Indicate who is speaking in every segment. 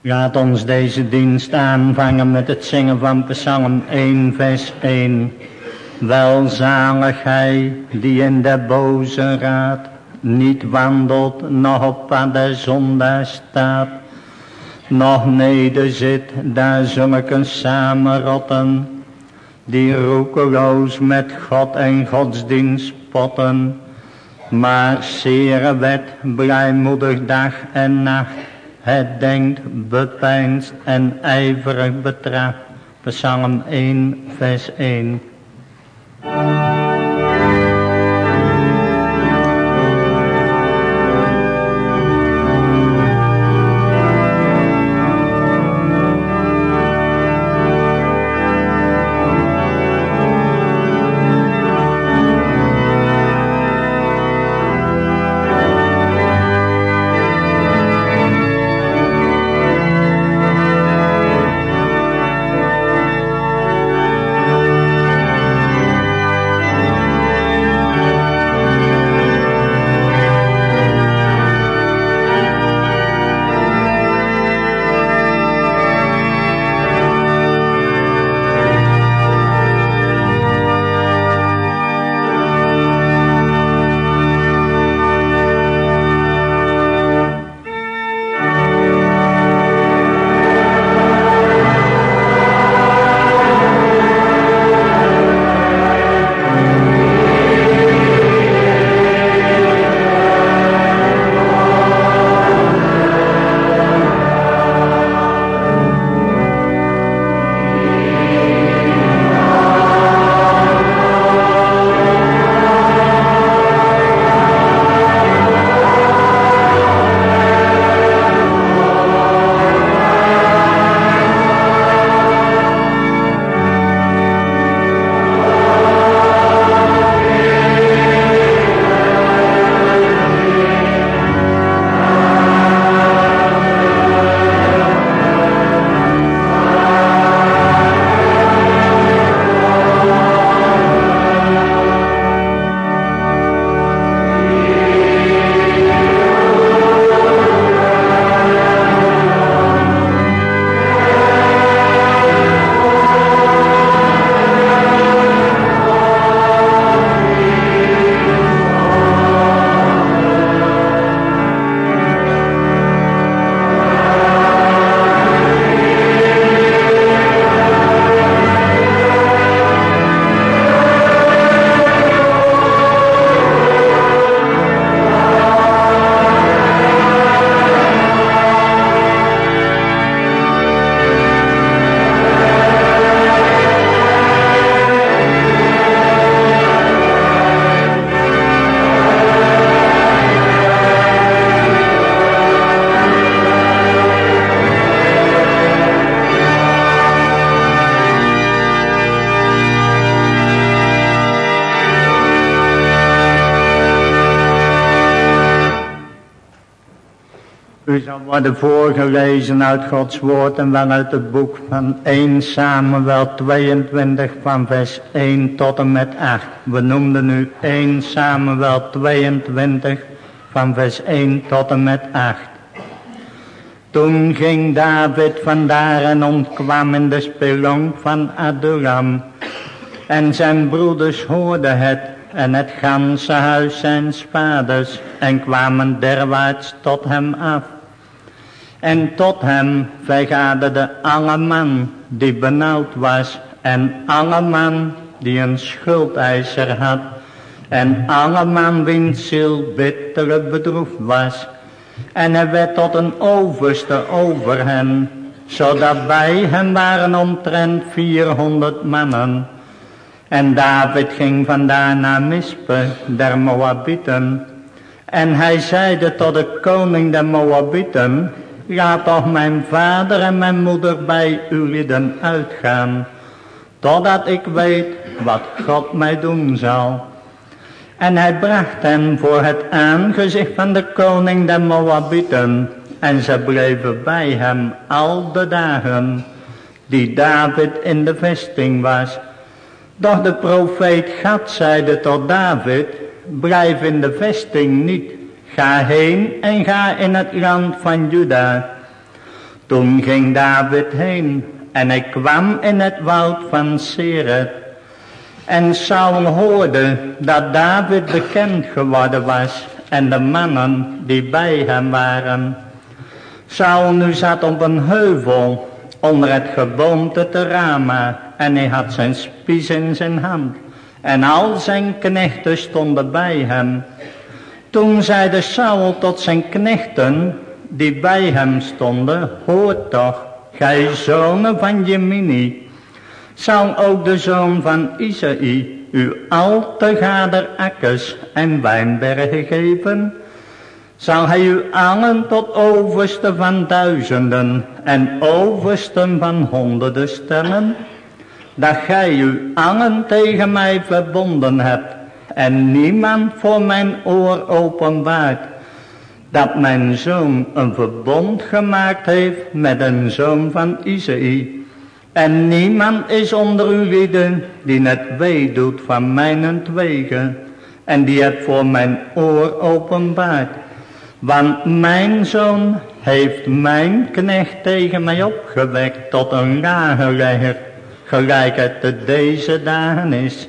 Speaker 1: Laat ons deze dienst aanvangen met het zingen van Psalm 1 vers 1. Welzalig hij die in de boze raad niet wandelt, nog op pad de zonde staat, nog nederzit, daar zulke samenrotten, die roekeloos met God en godsdienst spotten, maar zeer wet, blijmoedig dag en nacht, het denkt, bepeinst en ijverig betracht. Psalm 1, vers 1. Worden voorgelezen uit Gods woord en wel uit het boek van 1 Samuel 22 van vers 1 tot en met 8. We noemden nu 1 Samuel 22 van vers 1 tot en met 8. Toen ging David vandaar en ontkwam in de spelonk van Adulam. En zijn broeders hoorden het en het ganse huis zijn vaders en kwamen derwaarts tot hem af. En tot hem vergaderde alle man die benauwd was en alle man die een schuldeiser had en alle man wiens ziel bittere bedroefd was. En hij werd tot een overste over hen, zodat bij hem waren omtrent vierhonderd mannen. En David ging vandaar naar Mispe der Moabieten. En hij zeide tot de koning der Moabieten, Laat toch mijn vader en mijn moeder bij uw lieden uitgaan, totdat ik weet wat God mij doen zal. En hij bracht hen voor het aangezicht van de koning der Moabieten, en ze bleven bij hem al de dagen die David in de vesting was. Doch de profeet Gad zeide tot David, blijf in de vesting niet, Ga heen en ga in het land van Juda. Toen ging David heen en hij kwam in het woud van Seret. En Saul hoorde dat David bekend geworden was en de mannen die bij hem waren. Saul nu zat op een heuvel onder het geboomte te Rama en hij had zijn spies in zijn hand. En al zijn knechten stonden bij hem. Toen zeide Saul tot zijn knechten die bij hem stonden, hoor toch, gij zonen van Jemini, zal ook de zoon van Isaï u al te gader akkers en wijnbergen geven? Zal hij u allen tot overste van duizenden en oversten van honderden stellen? Dat gij u allen tegen mij verbonden hebt en niemand voor mijn oor openbaart dat mijn zoon een verbond gemaakt heeft met een zoon van Isaïe. En niemand is onder uw lieden die het wee doet van mijnentwege en die het voor mijn oor openbaart. Want mijn zoon heeft mijn knecht tegen mij opgewekt tot een lagerlegger, gelijk het te deze dagen is.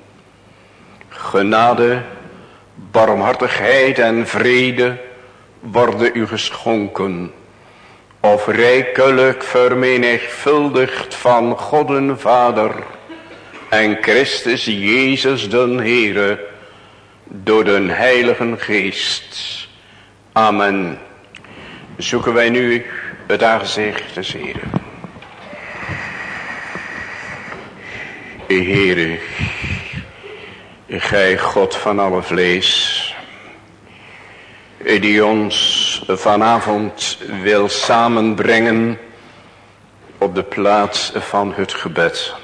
Speaker 2: genade, barmhartigheid en vrede worden u geschonken. Of rijkelijk vermenigvuldigd van God en Vader en Christus Jezus den Heere door den Heiligen Geest. Amen. Zoeken wij nu het aangezicht des Heeren. Heere, Gij God van alle vlees, die ons vanavond wil samenbrengen op de plaats van het gebed.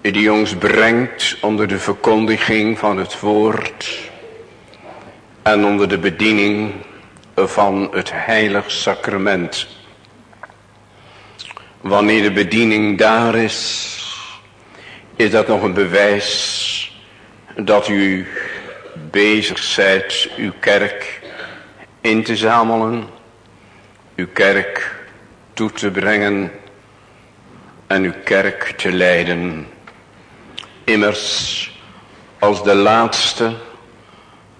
Speaker 2: Die ons brengt onder de verkondiging van het woord en onder de bediening van het heilig sacrament. Wanneer de bediening daar is, is dat nog een bewijs dat u bezig zijt uw kerk in te zamelen, uw kerk toe te brengen en uw kerk te leiden. Immers, als de laatste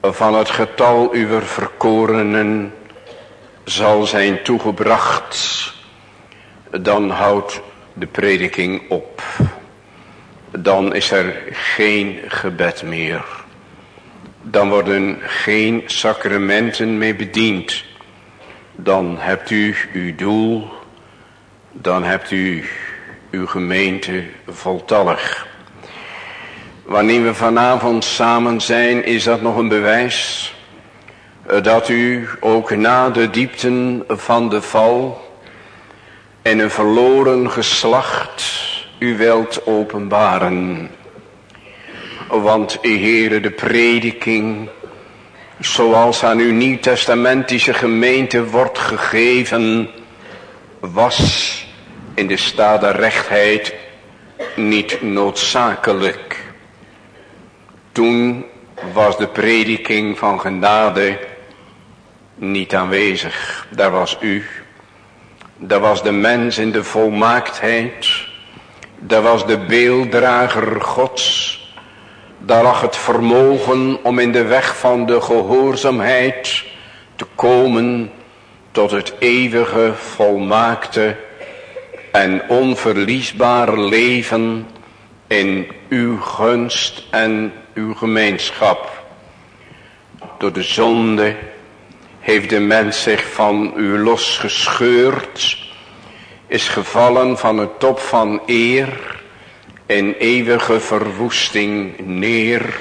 Speaker 2: van het getal uw verkorenen zal zijn toegebracht, dan houdt de prediking op dan is er geen gebed meer. Dan worden geen sacramenten mee bediend. Dan hebt u uw doel, dan hebt u uw gemeente voltallig. Wanneer we vanavond samen zijn, is dat nog een bewijs dat u ook na de diepten van de val en een verloren geslacht u wilt openbaren. Want, Heere, de prediking, zoals aan uw nieuwtestamentische gemeente wordt gegeven, was in de staat der rechtheid niet noodzakelijk. Toen was de prediking van genade niet aanwezig. Daar was u. Daar was de mens in de volmaaktheid daar was de beelddrager gods. Daar lag het vermogen om in de weg van de gehoorzaamheid te komen tot het eeuwige, volmaakte en onverliesbare leven in uw gunst en uw gemeenschap. Door de zonde heeft de mens zich van u losgescheurd is gevallen van het top van eer in eeuwige verwoesting neer.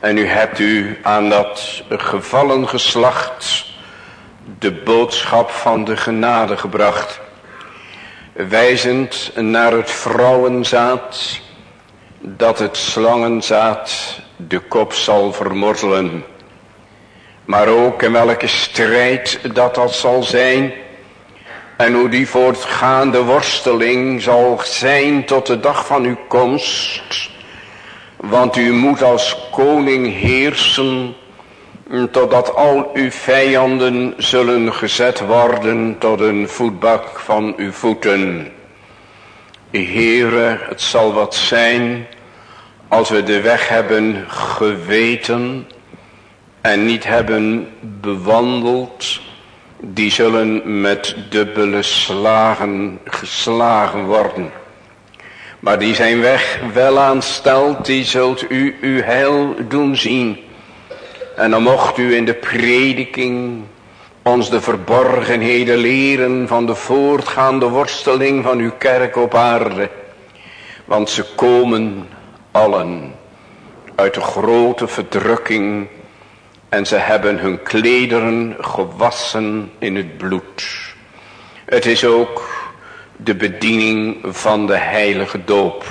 Speaker 2: En u hebt u aan dat gevallen geslacht de boodschap van de genade gebracht. Wijzend naar het vrouwenzaad dat het slangenzaad de kop zal vermorzelen. Maar ook in welke strijd dat dat zal zijn. En hoe die voortgaande worsteling zal zijn tot de dag van uw komst. Want u moet als koning heersen. Totdat al uw vijanden zullen gezet worden tot een voetbak van uw voeten. Heere, het zal wat zijn als we de weg hebben geweten en niet hebben bewandeld, die zullen met dubbele slagen geslagen worden. Maar die zijn weg wel aanstelt, die zult u uw heil doen zien. En dan mocht u in de prediking ons de verborgenheden leren van de voortgaande worsteling van uw kerk op aarde. Want ze komen allen uit de grote verdrukking en ze hebben hun klederen gewassen in het bloed. Het is ook de bediening van de heilige doop.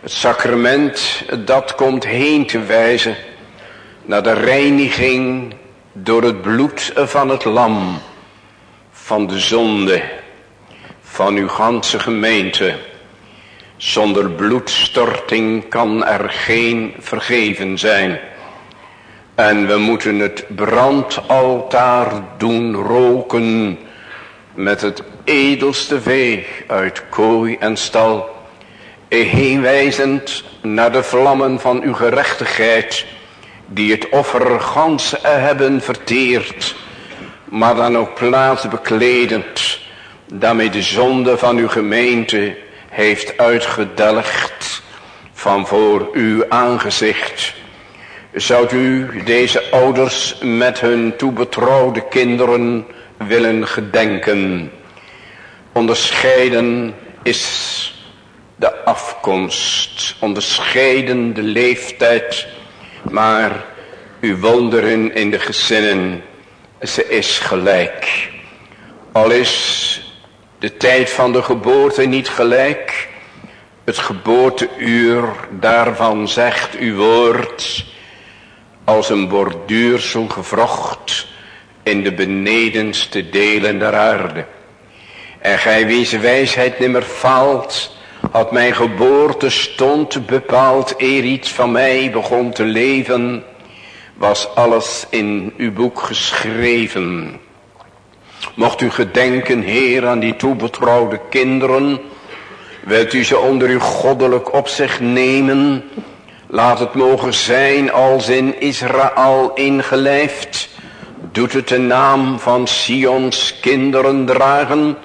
Speaker 2: Het sacrament dat komt heen te wijzen naar de reiniging door het bloed van het lam, van de zonde, van uw ganse gemeente. Zonder bloedstorting kan er geen vergeven zijn. En we moeten het brandaltaar doen roken met het edelste vee uit kooi en stal. Heenwijzend naar de vlammen van uw gerechtigheid die het offer gans hebben verteerd. Maar dan ook plaats bekledend daarmee de zonde van uw gemeente heeft uitgedelgd van voor uw aangezicht. Zou u deze ouders met hun toebetrouwde kinderen willen gedenken? Onderscheiden is de afkomst, onderscheiden de leeftijd, maar uw wonderen in de gezinnen, ze is gelijk. Al is de tijd van de geboorte niet gelijk, het geboorteuur daarvan zegt uw woord, als een borduursel gevrocht in de benedenste delen der aarde. En gij wiens wijsheid nimmer faalt, had mijn geboorte stond bepaald eer iets van mij begon te leven, was alles in uw boek geschreven. Mocht u gedenken, Heer, aan die toebetrouwde kinderen, wilt u ze onder uw goddelijk opzicht nemen, Laat het mogen zijn als in Israël ingelijfd. Doet het de naam van Sions kinderen dragen.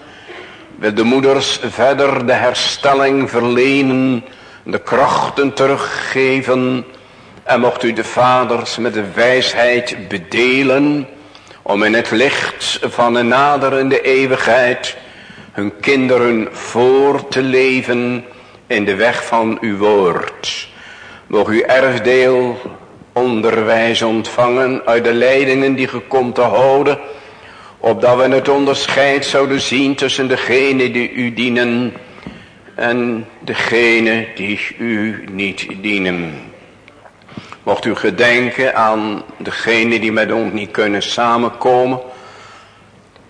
Speaker 2: Wil de moeders verder de herstelling verlenen. De krachten teruggeven. En mocht u de vaders met de wijsheid bedelen. Om in het licht van een naderende eeuwigheid. Hun kinderen voor te leven in de weg van uw woord. Mocht uw erfdeel onderwijs ontvangen uit de leidingen die ge komt te houden. Opdat we het onderscheid zouden zien tussen degene die u dienen en degene die u niet dienen. Mocht u gedenken aan degene die met ons niet kunnen samenkomen.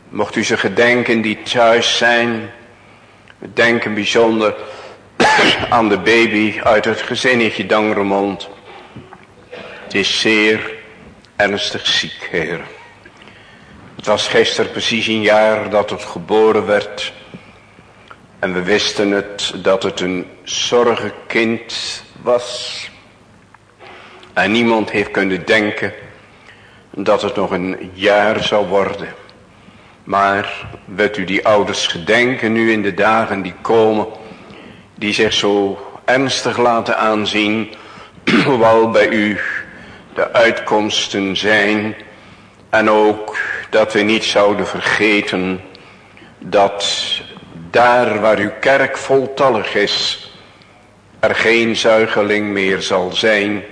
Speaker 2: Mocht u ze gedenken die thuis zijn. Denken bijzonder aan de baby uit het gezinnetje Dangremond. Het is zeer ernstig ziek, heer. Het was gisteren precies een jaar dat het geboren werd. En we wisten het dat het een zorgenkind was. En niemand heeft kunnen denken dat het nog een jaar zou worden. Maar wilt u die ouders gedenken nu in de dagen die komen die zich zo ernstig laten aanzien, hoewel bij u de uitkomsten zijn en ook dat we niet zouden vergeten dat daar waar uw kerk voltallig is, er geen zuigeling meer zal zijn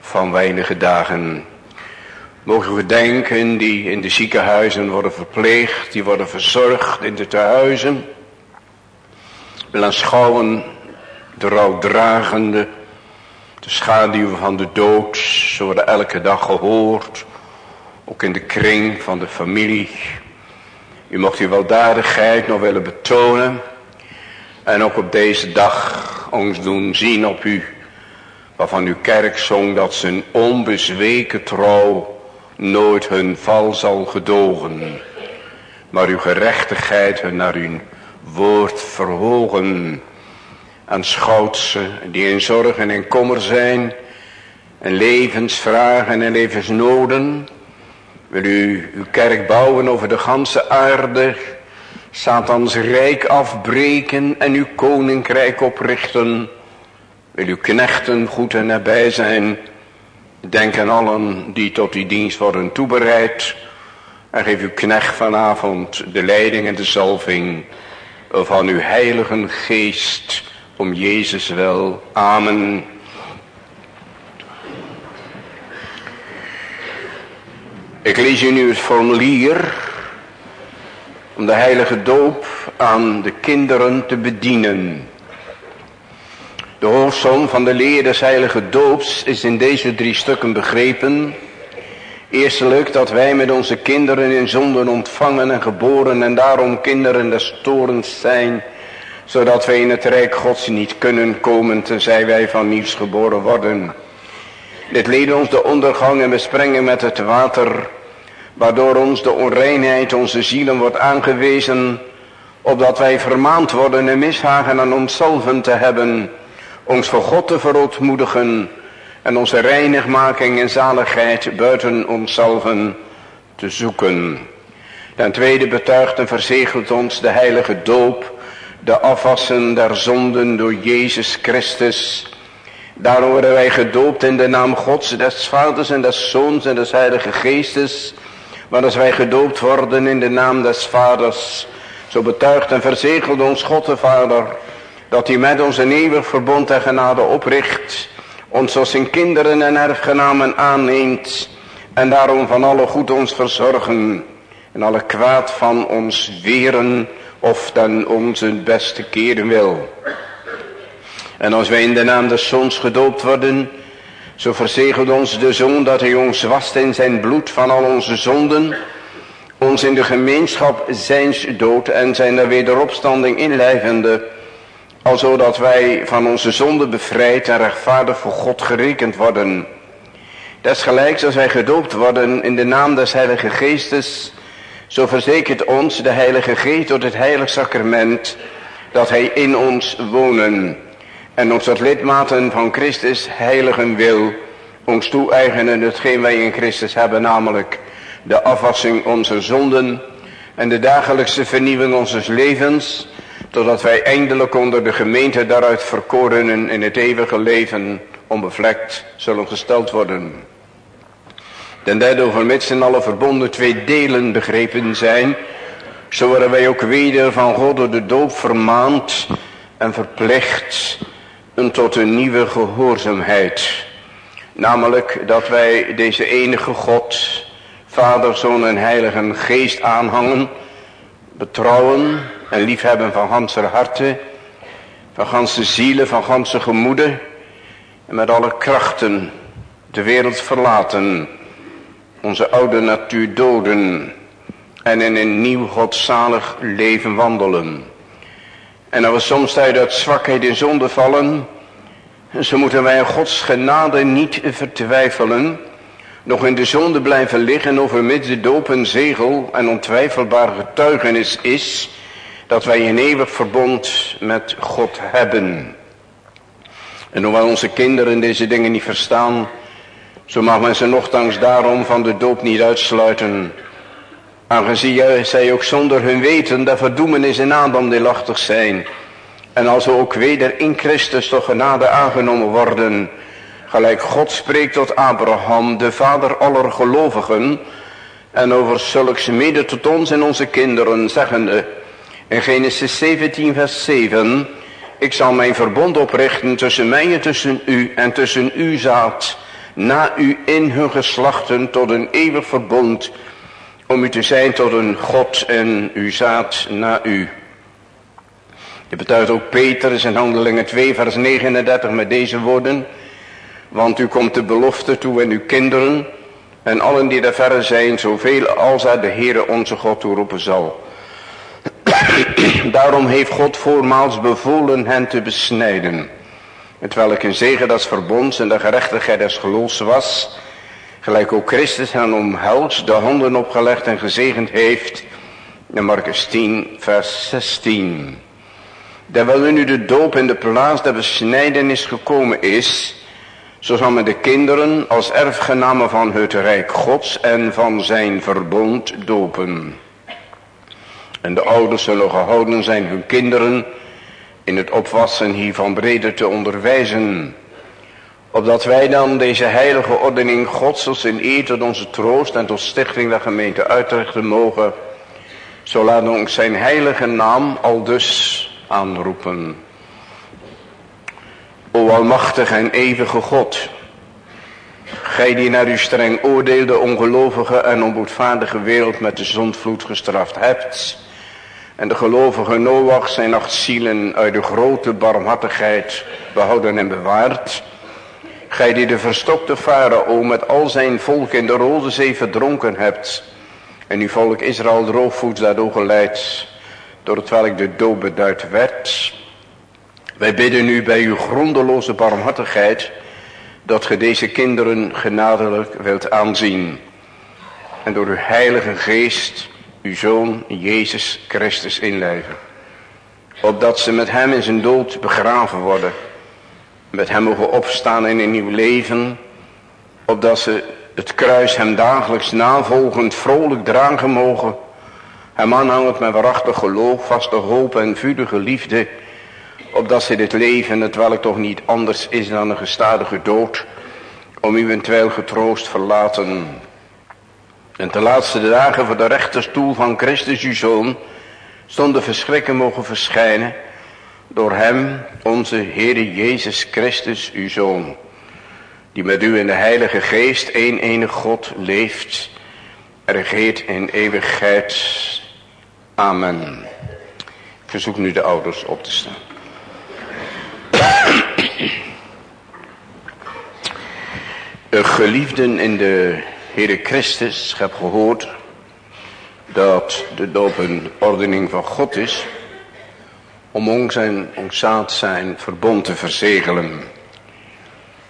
Speaker 2: van weinige dagen. Mogen we denken die in de ziekenhuizen worden verpleegd, die worden verzorgd in de tehuizen. Wil aanschouwen de rouwdragende, de schaduw van de dood, zo worden elke dag gehoord. Ook in de kring van de familie. U mocht uw weldadigheid nog willen betonen. En ook op deze dag ons doen zien op u. Waarvan uw kerk zong dat zijn onbezweken trouw nooit hun val zal gedogen. Maar uw gerechtigheid hun naar uw woord verhogen. Aanschouwt ze die in zorgen en kommer zijn. En levensvragen en levensnoden. Wil u uw kerk bouwen over de ganse aarde. Satans rijk afbreken en uw koninkrijk oprichten. Wil uw knechten goed en nabij zijn. Denk aan allen die tot die dienst worden toebereid. En geef uw knecht vanavond de leiding en de zalving van uw heilige geest om Jezus wel. Amen. Ik lees u nu het formulier om de heilige doop aan de kinderen te bedienen. De hoofdsom van de leer des heilige doops is in deze drie stukken begrepen. Eerstelijk dat wij met onze kinderen in zonden ontvangen en geboren en daarom kinderen des torens zijn, zodat wij in het rijk gods niet kunnen komen tenzij wij van nieuws geboren worden. Dit leed ons de ondergang en besprengen met het water, waardoor ons de onreinheid onze zielen wordt aangewezen, opdat wij vermaand worden en mishagen aan onszelf te hebben, ons voor God te verootmoedigen en onze reinigmaking en zaligheid buiten onszelf te zoeken. Ten tweede betuigt en verzegelt ons de heilige doop, de afwassen der zonden door Jezus Christus. Daarom worden wij gedoopt in de naam Gods, des Vaders en des Zoons en des Heilige Geestes. Maar als wij gedoopt worden in de naam des Vaders, zo betuigt en verzegelt ons God de Vader, dat hij met ons een eeuwig verbond en genade opricht, ons als zijn kinderen en erfgenamen aanneemt, en daarom van alle goed ons verzorgen, en alle kwaad van ons weren, of ten onze beste keren wil. En als wij in de naam des Zoons gedoopt worden, zo verzegelt ons de Zoon dat hij ons wast in zijn bloed van al onze zonden, ons in de gemeenschap zijns dood en zijn wederopstanding inlijvende, alzo dat wij van onze zonde bevrijd en rechtvaardig voor God gerekend worden. Desgelijks als wij gedoopt worden in de naam des Heilige Geestes, zo verzekert ons de Heilige Geest door het Heilig Sacrament dat Hij in ons wonen en ons tot lidmaten van Christus heiligen wil, ons toe-eigenen hetgeen wij in Christus hebben, namelijk de afwassing onze zonden en de dagelijkse vernieuwing onze levens, totdat wij eindelijk onder de gemeente daaruit verkorenen in het eeuwige leven onbevlekt zullen gesteld worden. Ten derde overmits in alle verbonden twee delen begrepen zijn, zo worden wij ook weder van God door de doop vermaand en verplicht tot een nieuwe gehoorzaamheid. Namelijk dat wij deze enige God, Vader, Zoon en Heilige Geest aanhangen, betrouwen en liefhebben van ganse harten, van ganse zielen, van ganse gemoeden en met alle krachten de wereld verlaten, onze oude natuur doden en in een nieuw godzalig leven wandelen. En als we soms uit zwakheid in zonde vallen, zo moeten wij Gods genade niet vertwijfelen, nog in de zonde blijven liggen overmits de doop een zegel en ontwijfelbare getuigenis is, dat wij een eeuwig verbond met God hebben. En hoewel onze kinderen deze dingen niet verstaan, zo mag men ze nogthans daarom van de doop niet uitsluiten. Aangezien zij ook zonder hun weten de verdoemenis in Adam deelachtig zijn. En als we ook weder in Christus tot genade aangenomen worden. Gelijk God spreekt tot Abraham, de vader aller gelovigen. En over zulks mede tot ons en onze kinderen, zeggende. In Genesis 17 vers 7. Ik zal mijn verbond oprichten tussen mij en tussen u en tussen uw zaad na u in hun geslachten tot een eeuwig verbond om u te zijn tot een God en uw zaad na u. Je betuigt ook Peter in handelingen 2 vers 39 met deze woorden. Want u komt de belofte toe en uw kinderen en allen die daar verre zijn, zoveel als hij de Heere onze God toeroepen zal. Daarom heeft God voormaals bevolen hen te besnijden. Met welk een zegen dat verbonds en de gerechtigheid des geloofs was. Gelijk ook Christus hen omhelst, de handen opgelegd en gezegend heeft. In Marcus 10 vers 16. Terwijl nu de doop in de plaats der besnijdenis gekomen is, zo zal men de kinderen als erfgenamen van het rijk gods en van zijn verbond dopen. En de ouders zullen gehouden zijn hun kinderen in het opwassen hiervan breder te onderwijzen. Opdat wij dan deze heilige ordening gods als in eer tot onze troost en tot stichting der gemeente uitrichten mogen. Zo laat ons zijn heilige naam al dus aanroepen. O almachtig en eeuwige God, gij die naar uw streng oordeel de ongelovige en onboedvaardige wereld met de zondvloed gestraft hebt, en de gelovige Noach zijn acht zielen uit de grote barmhartigheid behouden en bewaard, gij die de verstokte farao met al zijn volk in de Rode Zee verdronken hebt, en uw volk Israël droogvoets daardoor geleid, door het welk de dood beduid werd, wij bidden u bij uw grondeloze barmhartigheid dat ge deze kinderen genadelijk wilt aanzien. En door uw heilige geest uw zoon Jezus Christus inleven. Opdat ze met hem in zijn dood begraven worden. Met hem mogen opstaan in een nieuw leven. Opdat ze het kruis hem dagelijks navolgend vrolijk dragen mogen. Hem aanhangend met waarachtig geloof, vaste hoop en vurige liefde opdat ze dit leven, het welk toch niet anders is dan een gestadige dood, om eventueel getroost verlaten. En de laatste dagen voor de rechterstoel van Christus uw Zoon, stonden verschrikken mogen verschijnen, door hem, onze Heere Jezus Christus uw Zoon, die met u in de Heilige Geest, één enig God, leeft, regeert in eeuwigheid. Amen. Ik verzoek nu de ouders op te staan. Geliefden in de Heere Christus, ik heb gehoord dat de doop een ordening van God is om ons en ons zaad zijn verbond te verzegelen.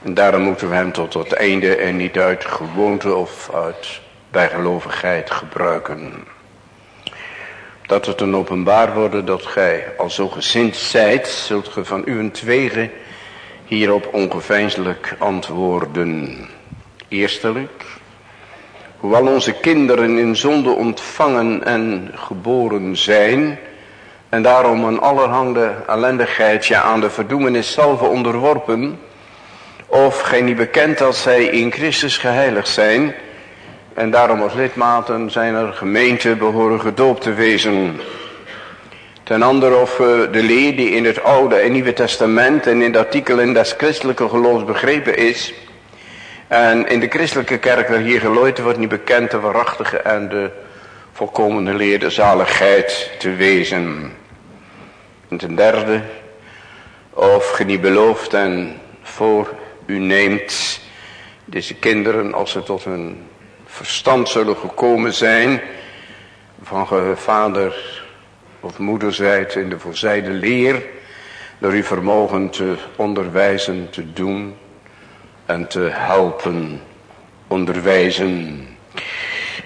Speaker 2: En daarom moeten we hem tot het einde en niet uit gewoonte of uit bijgelovigheid gebruiken. Dat het een openbaar worden dat gij al zo gezind zijt, zult ge van uw twegen hierop ongeveinselijk antwoorden. Eerstelijk, hoewel onze kinderen in zonde ontvangen en geboren zijn, en daarom een allerhande ellendigheidje aan de verdoemenis zelf onderworpen, of gij niet bekend als zij in Christus geheiligd zijn, en daarom als lidmaten zijn er gemeente behoren gedoopt te wezen. Ten andere of de leer die in het Oude en Nieuwe Testament en in de artikelen des christelijke geloofs begrepen is. En in de christelijke kerk waar hier gelooid wordt niet bekend de waarachtige en de volkomene leer de zaligheid te wezen. En ten derde, of ge niet belooft en voor u neemt deze kinderen als ze tot hun verstand zullen gekomen zijn van vader of moeder zijt in de voorzijde leer, door uw vermogen te onderwijzen, te doen en te helpen onderwijzen.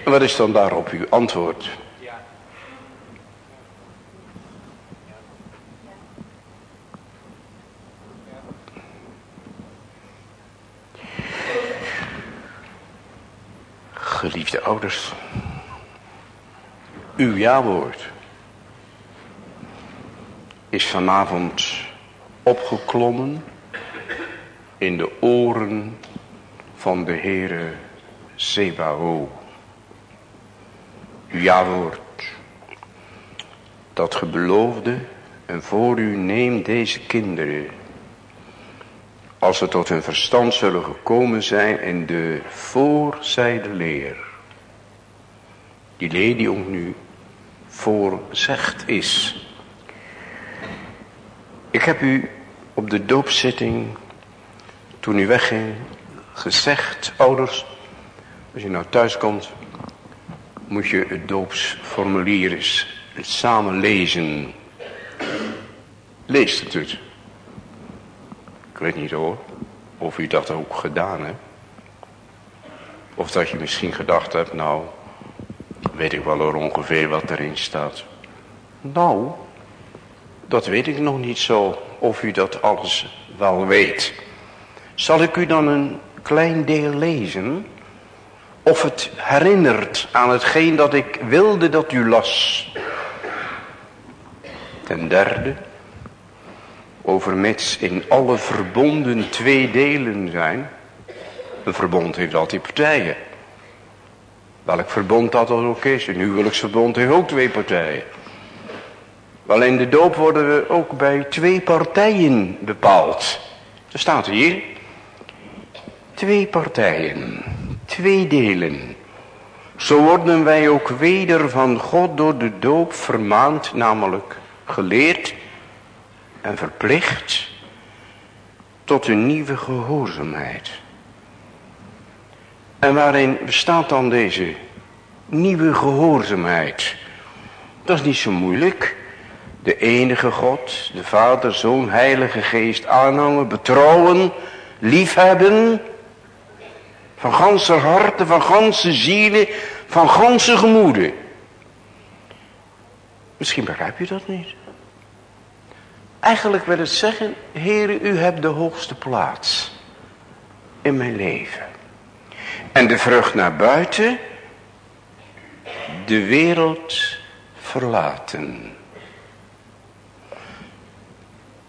Speaker 2: En wat is dan daarop uw antwoord? Geliefde ouders, uw ja-woord is vanavond opgeklommen in de oren van de Heere Sebao. Uw ja-woord, dat ge beloofde En voor u neem deze kinderen, als ze tot hun verstand zullen gekomen zijn in de voorzijde leer. Die leer die ook nu voorzegd is. Ik heb u op de doopzitting, toen u wegging, gezegd, ouders, als je nou thuis komt, moet je het doopsformulier eens samen lezen. Leest het het. Ik weet niet hoor, of u dat ook gedaan hebt. Of dat je misschien gedacht hebt, nou, weet ik wel hoor ongeveer wat erin staat. Nou, dat weet ik nog niet zo, of u dat alles wel weet. Zal ik u dan een klein deel lezen? Of het herinnert aan hetgeen dat ik wilde dat u las. Ten derde, overmits in alle verbonden twee delen zijn. Een verbond heeft altijd partijen. Welk verbond dat dan ook is. Een huwelijksverbond heeft ook twee partijen. Wel in de doop worden we ook bij twee partijen bepaald. Er staat hier. Twee partijen. Twee delen. Zo worden wij ook weder van God door de doop vermaand, namelijk geleerd en verplicht tot een nieuwe gehoorzaamheid. En waarin bestaat dan deze nieuwe gehoorzaamheid? Dat is niet zo moeilijk. De enige God, de Vader, Zoon, Heilige Geest aanhangen, betrouwen, liefhebben. Van ganse harten, van ganse zielen, van ganse gemoeden. Misschien begrijp je dat niet. Eigenlijk wil het zeggen, Heere, u hebt de hoogste plaats in mijn leven. En de vrucht naar buiten, de wereld verlaten.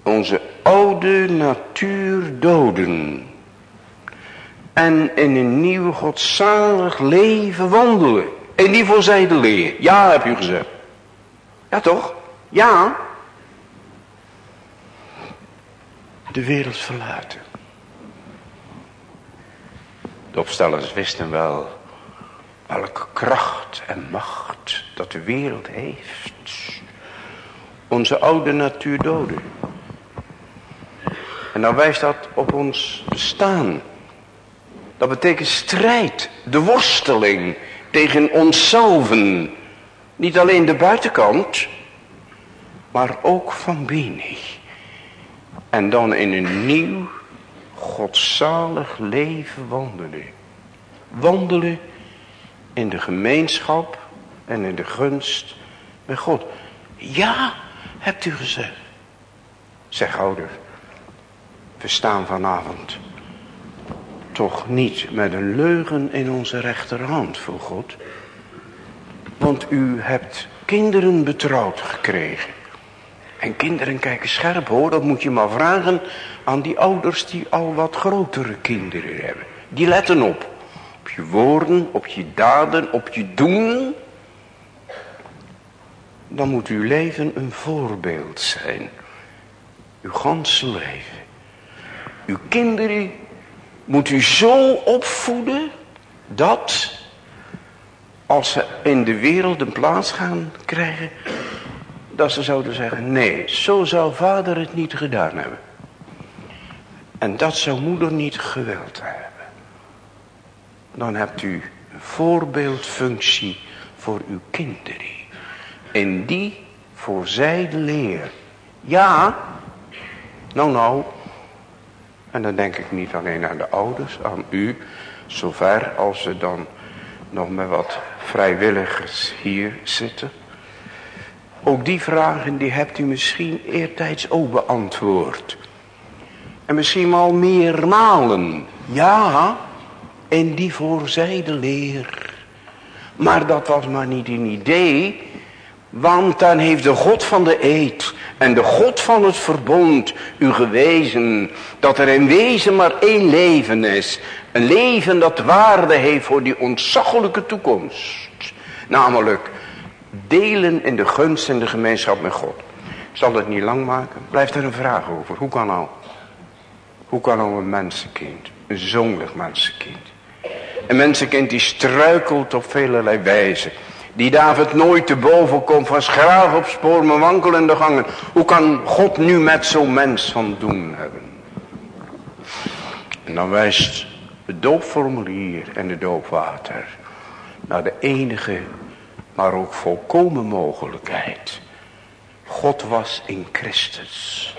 Speaker 2: Onze oude natuur doden. En in een nieuw godzalig leven wandelen. En die voorzijde leer. Ja, heb u gezegd. Ja toch? Ja. De wereld verlaten. De opstellers wisten wel welke kracht en macht dat de wereld heeft. Onze oude natuur doden. En dan wijst dat op ons bestaan. Dat betekent strijd, de worsteling tegen onszelven. Niet alleen de buitenkant, maar ook van binnen. En dan in een nieuw, godzalig leven wandelen. Wandelen in de gemeenschap en in de gunst met God. Ja, hebt u gezegd. Zeg ouder, we staan vanavond toch niet met een leugen in onze rechterhand voor God. Want u hebt kinderen betrouwd gekregen. En kinderen kijken scherp hoor, dat moet je maar vragen aan die ouders die al wat grotere kinderen hebben. Die letten op. Op je woorden, op je daden, op je doen. Dan moet uw leven een voorbeeld zijn. Uw ganse leven. Uw kinderen moet u zo opvoeden dat als ze in de wereld een plaats gaan krijgen, dat ze zouden zeggen, nee, zo zou vader het niet gedaan hebben. En dat zou moeder niet gewild hebben. Dan hebt u een voorbeeldfunctie voor uw kinderen. En die voor zij leer. Ja, nou nou, en dan denk ik niet alleen aan de ouders, aan u, zover als ze dan nog met wat vrijwilligers hier zitten. Ook die vragen die hebt u misschien eertijds ook beantwoord. En misschien al meermalen. Ja, in die voorzijde leer. Maar dat was maar niet een idee. Want dan heeft de God van de eed en de God van het verbond u gewezen dat er in wezen maar één leven is. Een leven dat waarde heeft voor die ontzaglijke toekomst. Namelijk delen in de gunst en de gemeenschap met God. Zal het niet lang maken. Blijft er een vraag over. Hoe kan nou? Hoe kan nou een mensenkind, een zondig mensenkind. Een mensenkind die struikelt op velelei wijze. Die David nooit te boven komt van schraag op spoor, maar wankelende gangen. Hoe kan God nu met zo'n mens van doen hebben? En dan wijst het doopformulier en de doopwater naar de enige, maar ook volkomen mogelijkheid. God was in Christus.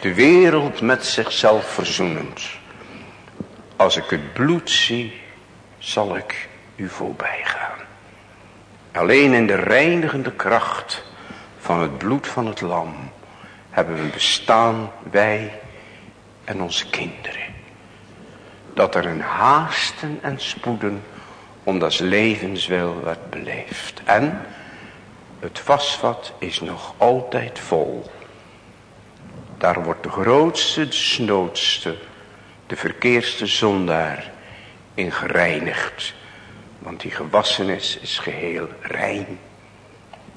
Speaker 2: De wereld met zichzelf verzoenend. Als ik het bloed zie, zal ik u voorbij gaan. Alleen in de reinigende kracht van het bloed van het lam hebben we bestaan, wij en onze kinderen. Dat er een haasten en spoeden om dat levenswil werd beleefd. En het wasvat is nog altijd vol. Daar wordt de grootste, de snoodste, de verkeerste zondaar in gereinigd. Want die gewassen is, geheel rein.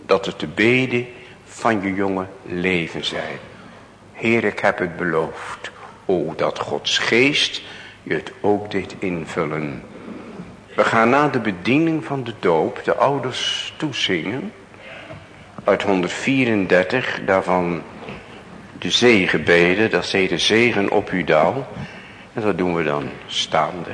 Speaker 2: Dat het de beden van je jonge leven zijn. Heer, ik heb het beloofd. O, dat Gods geest je het ook deed invullen. We gaan na de bediening van de doop de ouders toezingen. Uit 134, daarvan de zegenbeden, dat zij de zegen op u daal. En dat doen we dan staande.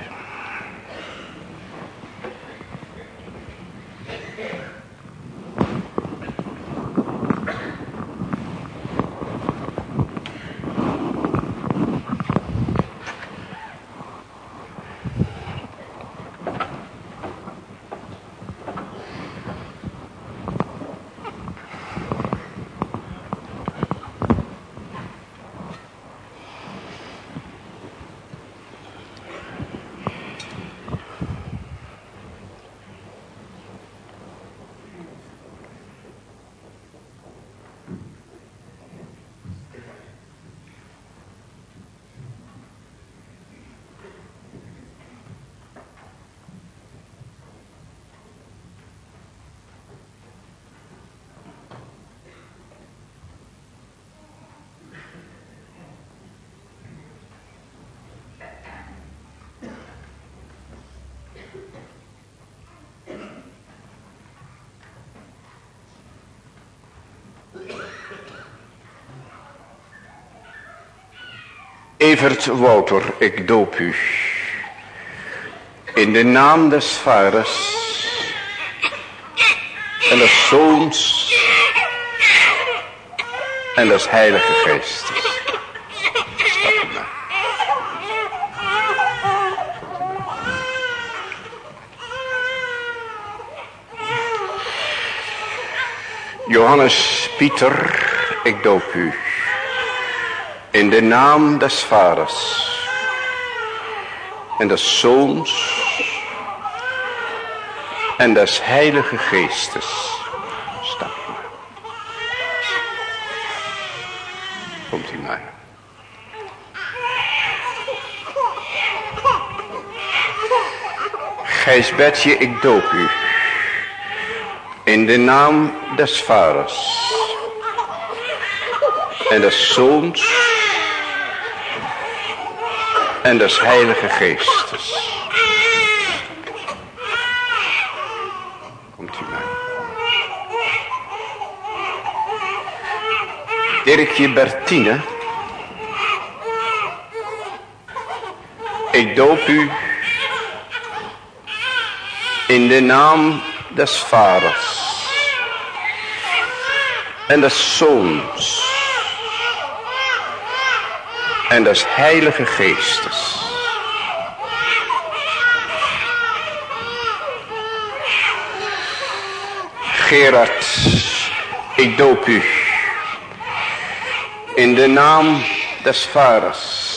Speaker 2: Evert Wouter, ik doop u. In de naam des vaders en des zoons en des heilige geestes. Johannes Pieter, ik doop u. In de naam des vaders en des zoons en des heilige geestes. Stap maar. Komt u maar. Gijsbetje, ik doop u. In de naam des vaders en des zoons en des heilige geestes. Komt u maar. Dirkje Bertine. Ik doop u in de naam des vaders en des zoons en des heilige geestes. Gerard, ik doop u in de naam des vaders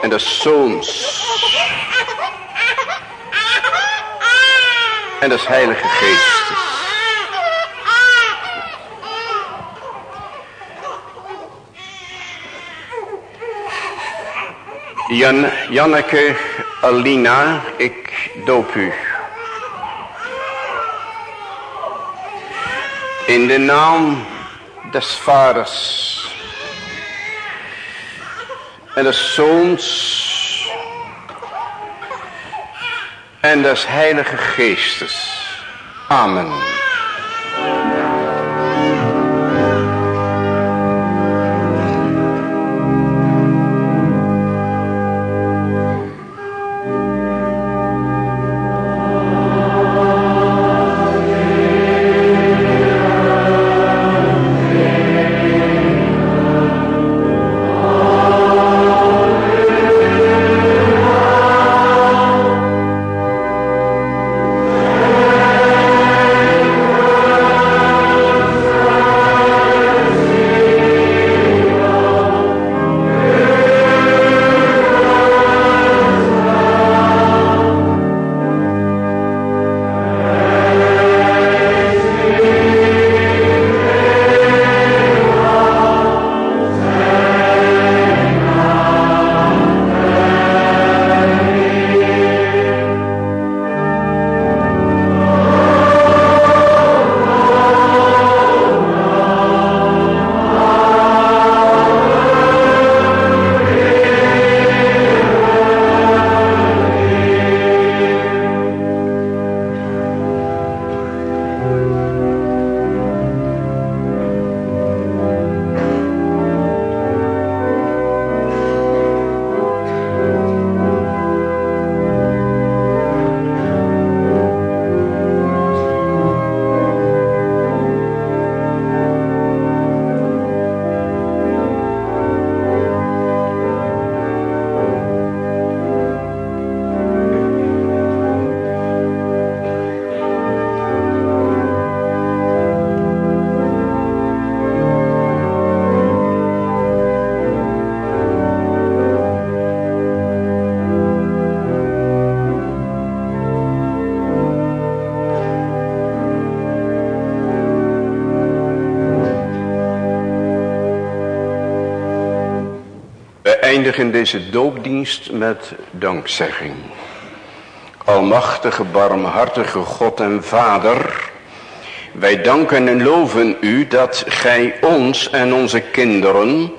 Speaker 2: en des zoons en des heilige geestes. Jan, Janneke Alina, ik doop u. In de naam des vaders en des zoons en des heilige geestes. Amen. Eindigen deze doopdienst met dankzegging. Almachtige, barmhartige God en Vader, wij danken en loven u dat gij ons en onze kinderen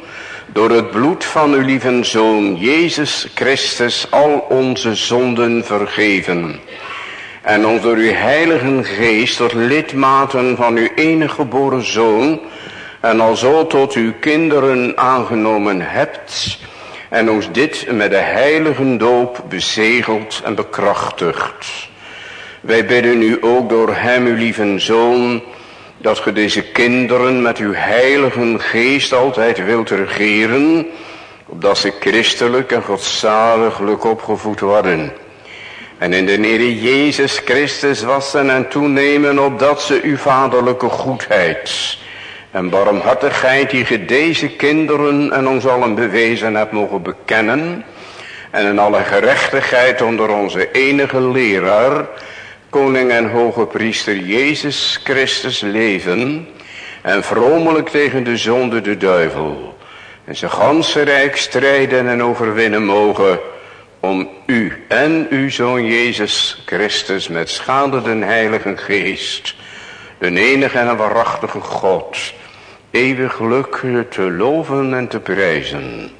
Speaker 2: door het bloed van uw lieve Zoon Jezus Christus al onze zonden vergeven. En ons door uw heilige geest tot lidmaten van uw enige geboren Zoon en alzo tot uw kinderen aangenomen hebt en ons dit met de heilige doop bezegeld en bekrachtigd. Wij bidden u ook door hem, uw lieve zoon, dat ge deze kinderen met uw heilige geest altijd wilt regeren, opdat ze christelijk en godzaliglijk opgevoed worden. En in de Heer Jezus Christus wassen en toenemen, opdat ze uw vaderlijke goedheid en barmhartigheid die ge deze kinderen en ons allen bewezen hebt mogen bekennen. En in alle gerechtigheid onder onze enige leraar, koning en hoge priester Jezus Christus leven. En vromelijk tegen de zonde de duivel. En zijn ganse rijk strijden en overwinnen mogen. Om u en uw zoon Jezus Christus met schade den heilige geest. De enige en waarachtige God eeuwig geluk te loven en te prijzen.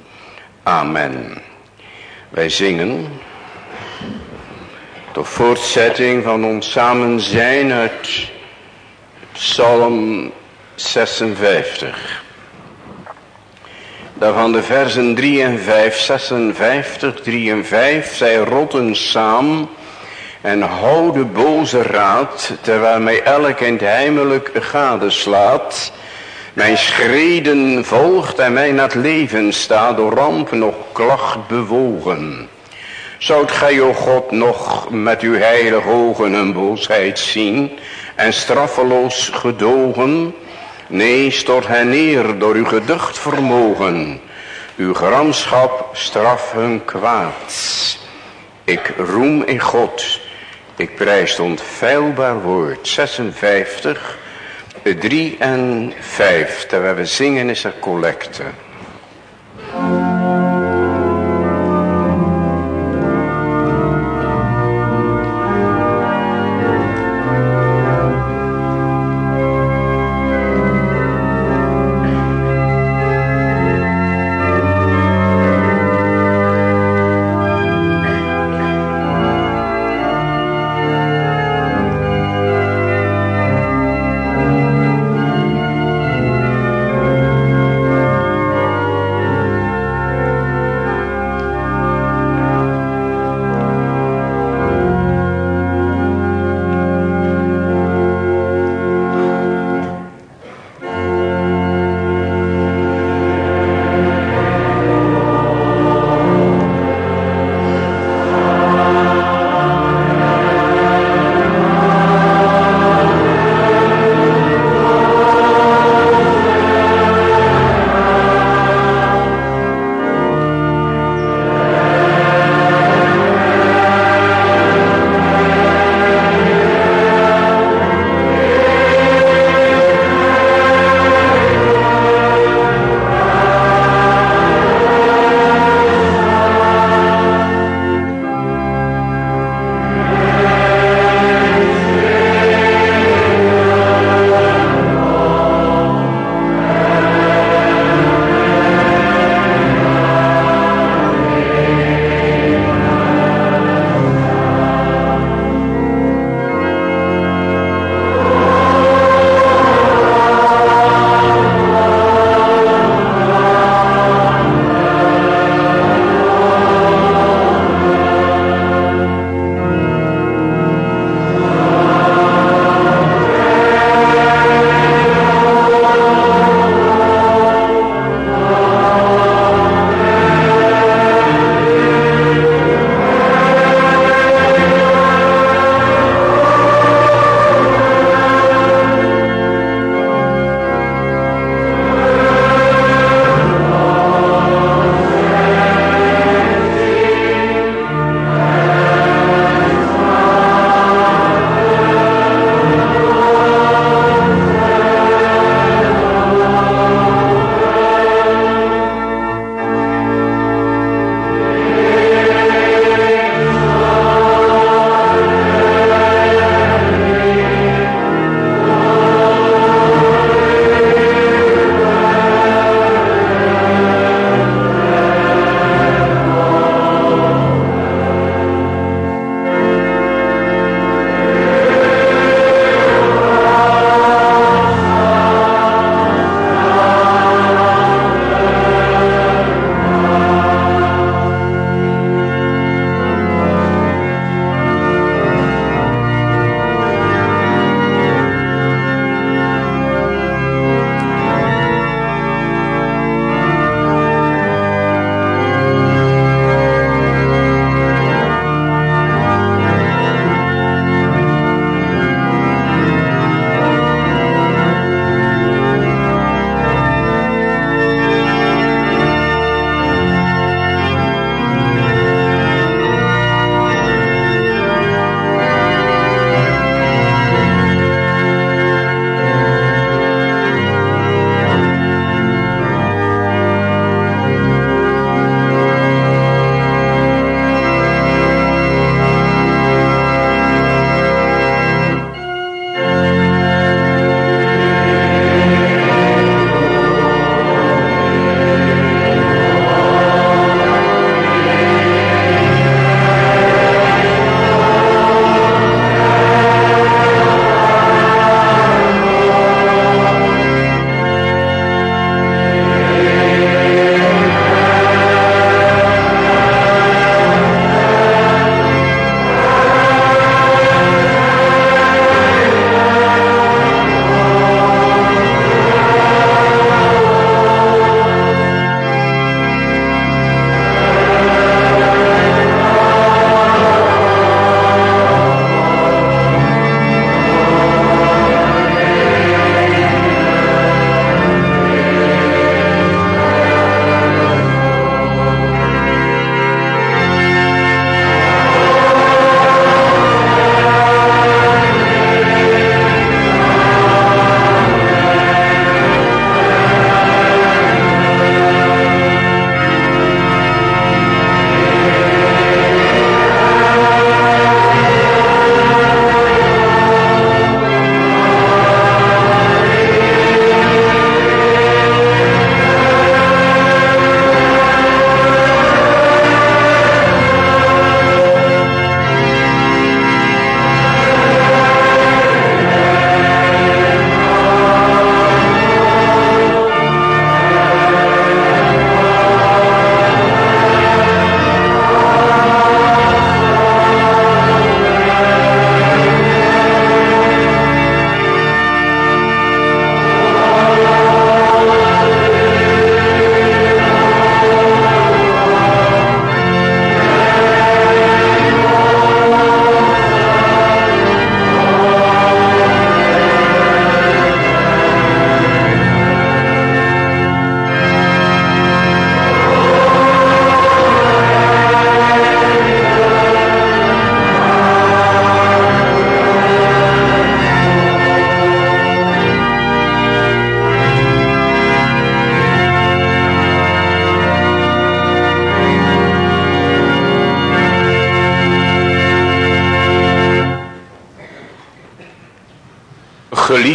Speaker 2: Amen. Wij zingen de voortzetting van ons samen zijn uit Psalm 56. Daarvan de versen 3 en 5, 56, 3 en 5. Zij rotten samen en houden boze raad, terwijl mij elk in het heimelijk gadeslaat. Mijn schreden volgt en mij naar het leven staat door ramp nog klacht bewogen. Zoudt gij, o God, nog met uw heilige ogen een boosheid zien en straffeloos gedogen? Nee, stort hen neer door uw geducht vermogen. Uw gramschap straf hun kwaad. Ik roem in God. Ik prijs het woord. 56. 3 en 5, terwijl we zingen is er collecte.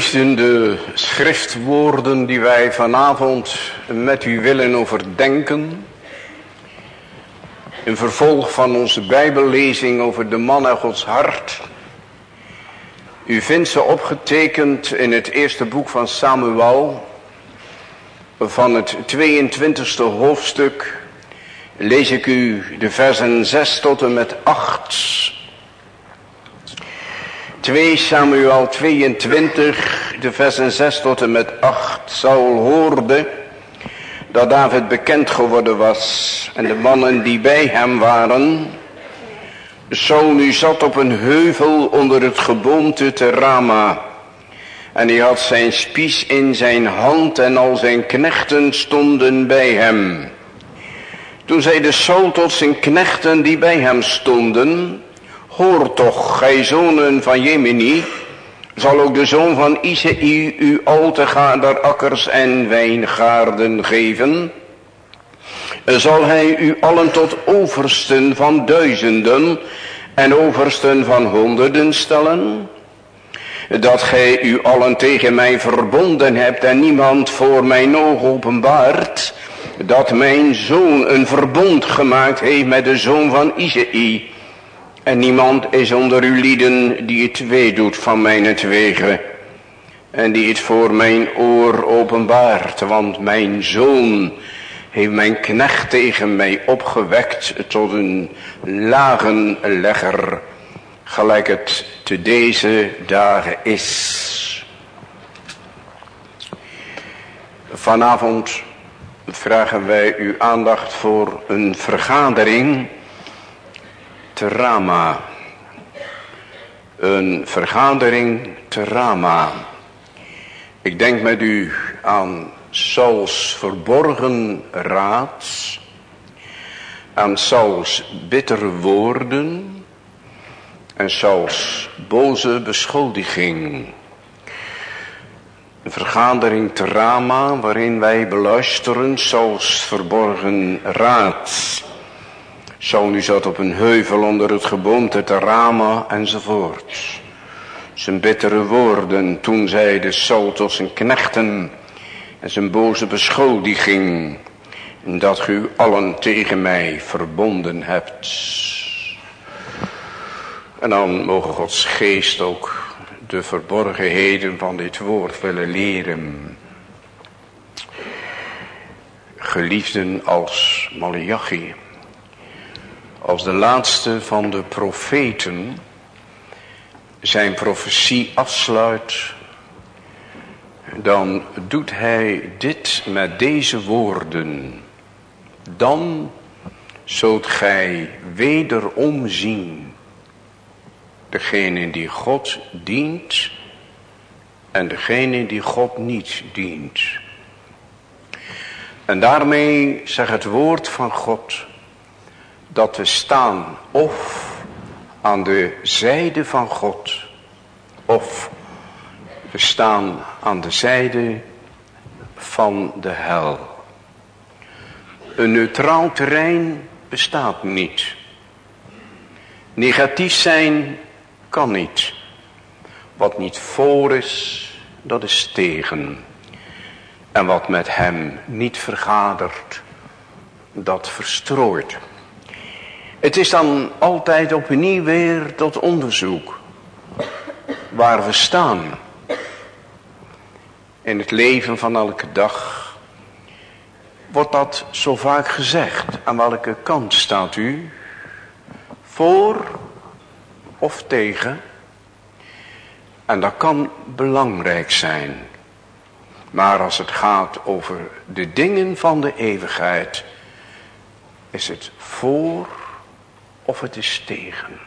Speaker 2: Geliefden, de schriftwoorden die wij vanavond met u willen overdenken. Een vervolg van onze bijbellezing over de man uit Gods hart. U vindt ze opgetekend in het eerste boek van Samuel. Van het 22e hoofdstuk lees ik u de versen 6 tot en met 8. 2 Samuel 22, de versen 6 tot en met 8. Saul hoorde dat David bekend geworden was en de mannen die bij hem waren. Saul nu zat op een heuvel onder het geboomte te Rama. En hij had zijn spies in zijn hand en al zijn knechten stonden bij hem. Toen zeide Saul tot zijn knechten die bij hem stonden... Hoor toch, gij zonen van Jemini, zal ook de zoon van Isaï u al te gaarder akkers en wijngaarden geven? Zal hij u allen tot oversten van duizenden en oversten van honderden stellen? Dat gij u allen tegen mij verbonden hebt en niemand voor mijn oog openbaart, dat mijn zoon een verbond gemaakt heeft met de zoon van Isaï en niemand is onder uw lieden die het weet doet van mijn wegen. En die het voor mijn oor openbaart. Want mijn zoon heeft mijn knecht tegen mij opgewekt tot een lagenlegger. Gelijk het te deze dagen is. Vanavond vragen wij uw aandacht voor een vergadering te. Een vergadering te Rama. Ik denk met u aan Sauls verborgen raad. Aan Sauls bittere woorden. En Sauls boze beschuldiging. Een vergadering te Rama waarin wij beluisteren Sauls verborgen raad. Saul nu zat op een heuvel onder het geboomte te ramen enzovoort. Zijn bittere woorden toen zeide Saul tot zijn knechten en zijn boze beschuldiging dat u allen tegen mij verbonden hebt. En dan mogen Gods geest ook de verborgenheden van dit woord willen leren. Geliefden als Malachi als de laatste van de profeten zijn profetie afsluit, dan doet hij dit met deze woorden. Dan zult gij wederom zien degene die God dient en degene die God niet dient. En daarmee zegt het woord van God dat we staan of aan de zijde van God of we staan aan de zijde van de hel. Een neutraal terrein bestaat niet. Negatief zijn kan niet. Wat niet voor is, dat is tegen. En wat met hem niet vergadert, dat verstrooit. Het is dan altijd opnieuw weer tot onderzoek. Waar we staan. In het leven van elke dag. Wordt dat zo vaak gezegd. Aan welke kant staat u? Voor of tegen? En dat kan belangrijk zijn. Maar als het gaat over de dingen van de eeuwigheid. Is het voor of het is tegen.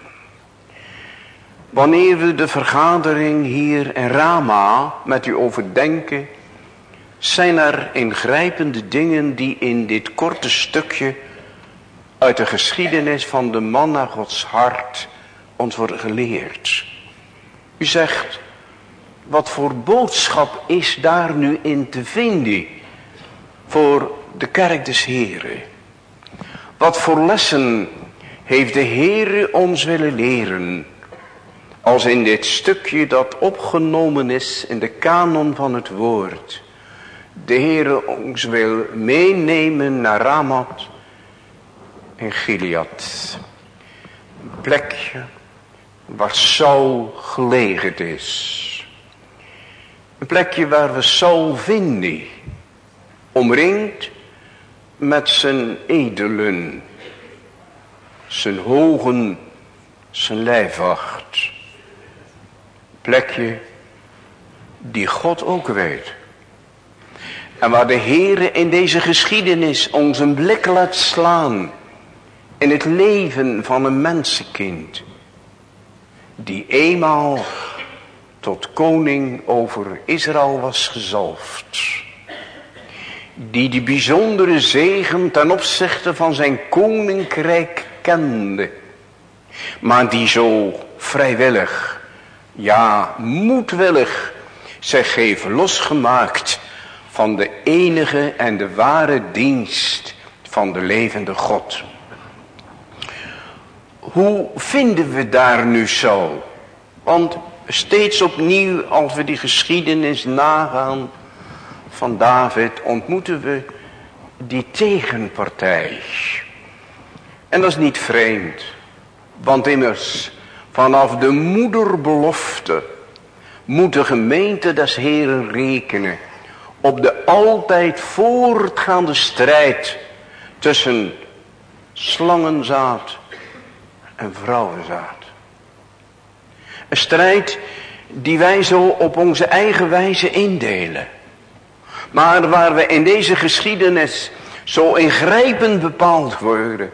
Speaker 2: Wanneer we de vergadering hier in Rama met u overdenken, zijn er ingrijpende dingen die in dit korte stukje uit de geschiedenis van de man naar Gods hart ons worden geleerd. U zegt, wat voor boodschap is daar nu in te vinden voor de kerk des Heren? Wat voor lessen heeft de Heere ons willen leren. als in dit stukje dat opgenomen is in de kanon van het woord. De Heere ons wil meenemen naar Ramat en Gilead. Een plekje waar Saul gelegen is. Een plekje waar we Saul vinden. Omringd met zijn edelen. Zijn hogen, zijn lijfwacht. Plekje die God ook weet. En waar de Heere in deze geschiedenis ons een blik laat slaan. In het leven van een mensenkind. Die eenmaal tot koning over Israël was gezalfd. Die die bijzondere zegen ten opzichte van zijn koninkrijk kende. Maar die zo vrijwillig, ja moedwillig, zich heeft losgemaakt van de enige en de ware dienst van de levende God. Hoe vinden we daar nu zo? Want steeds opnieuw als we die geschiedenis nagaan van David ontmoeten we die tegenpartij. En dat is niet vreemd. Want immers vanaf de moederbelofte moet de gemeente des Heren rekenen op de altijd voortgaande strijd tussen slangenzaad en vrouwenzaad. Een strijd die wij zo op onze eigen wijze indelen. Maar waar we in deze geschiedenis zo ingrijpend bepaald worden.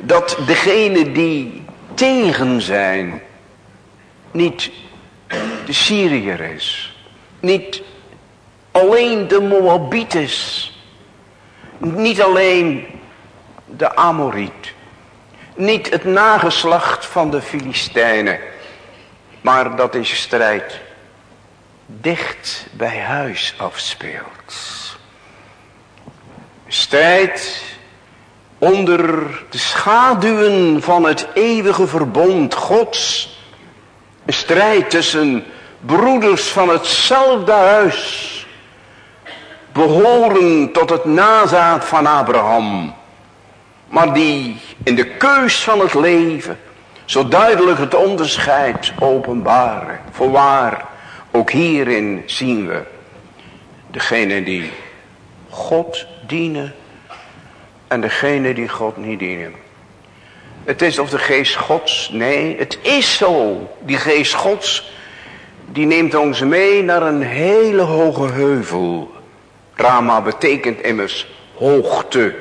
Speaker 2: Dat degene die tegen zijn. Niet de Syriër is. Niet alleen de Moabiet is. Niet alleen de Amoriet. Niet het nageslacht van de Filistijnen. Maar dat deze strijd dicht bij huis afspeelt. Strijd onder de schaduwen van het eeuwige verbond Gods. Een strijd tussen broeders van hetzelfde huis. Behoren tot het nazaad van Abraham. Maar die in de keus van het leven zo duidelijk het onderscheid openbaren. Voorwaar, ook hierin zien we degene die God dienen en degene die God niet dienen. Het is of de geest gods, nee, het is zo. Die geest gods, die neemt ons mee naar een hele hoge heuvel. Rama betekent immers hoogte.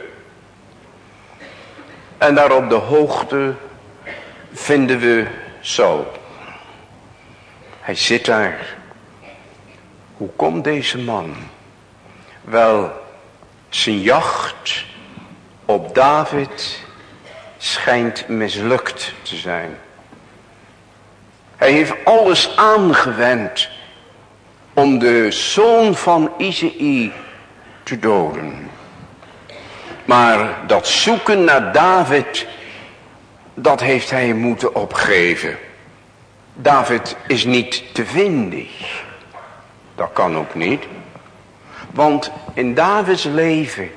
Speaker 2: En daar op de hoogte vinden we zo. Hij zit daar. Hoe komt deze man? Wel, zijn jacht op David schijnt mislukt te zijn. Hij heeft alles aangewend om de zoon van Isaïe te doden. Maar dat zoeken naar David dat heeft hij moeten opgeven. David is niet te vinden. Dat kan ook niet. Want in Davids leven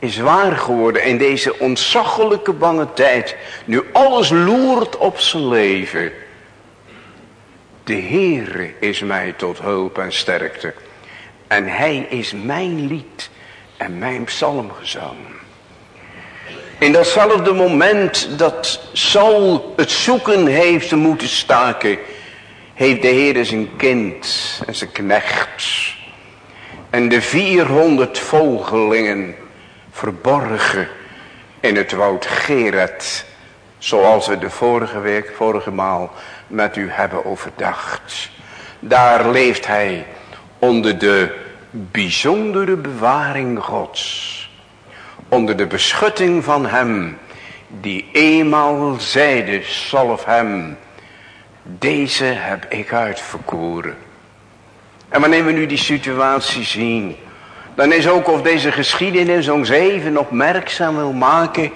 Speaker 2: is waar geworden in deze ontzaglijke bange tijd. Nu alles loert op zijn leven. De Heere is mij tot hulp en sterkte. En hij is mijn lied en mijn psalmgezang. In datzelfde moment dat Saul het zoeken heeft moeten staken, heeft de Heer zijn kind en zijn knecht en de 400 volgelingen verborgen in het woud Geret, zoals we de vorige week, vorige maal met u hebben overdacht. Daar leeft hij onder de bijzondere bewaring Gods onder de beschutting van hem, die eenmaal zeide, salf hem, deze heb ik uitverkoren. En wanneer we nu die situatie zien, dan is ook of deze geschiedenis ons even opmerkzaam wil maken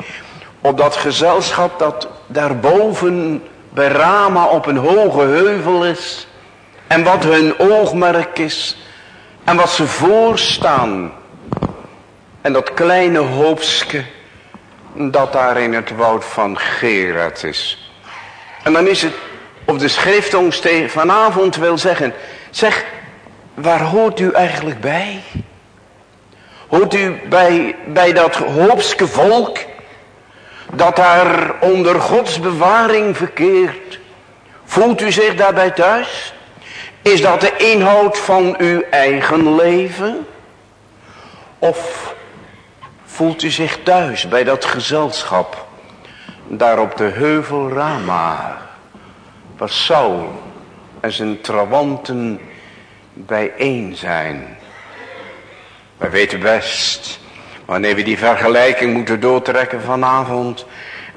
Speaker 2: op dat gezelschap dat daarboven bij Rama op een hoge heuvel is. En wat hun oogmerk is. En wat ze voorstaan. En dat kleine hoopske dat daar in het woud van Gerard is. En dan is het, of de schrift ons vanavond wil zeggen. Zeg, waar hoort u eigenlijk bij? Hoort u bij, bij dat hoopske volk dat daar onder Gods bewaring verkeert? Voelt u zich daarbij thuis? Is dat de inhoud van uw eigen leven? Of voelt u zich thuis bij dat gezelschap daar op de heuvel Rama, waar Saul en zijn trawanten bijeen zijn? Wij weten best, wanneer we die vergelijking moeten doortrekken vanavond,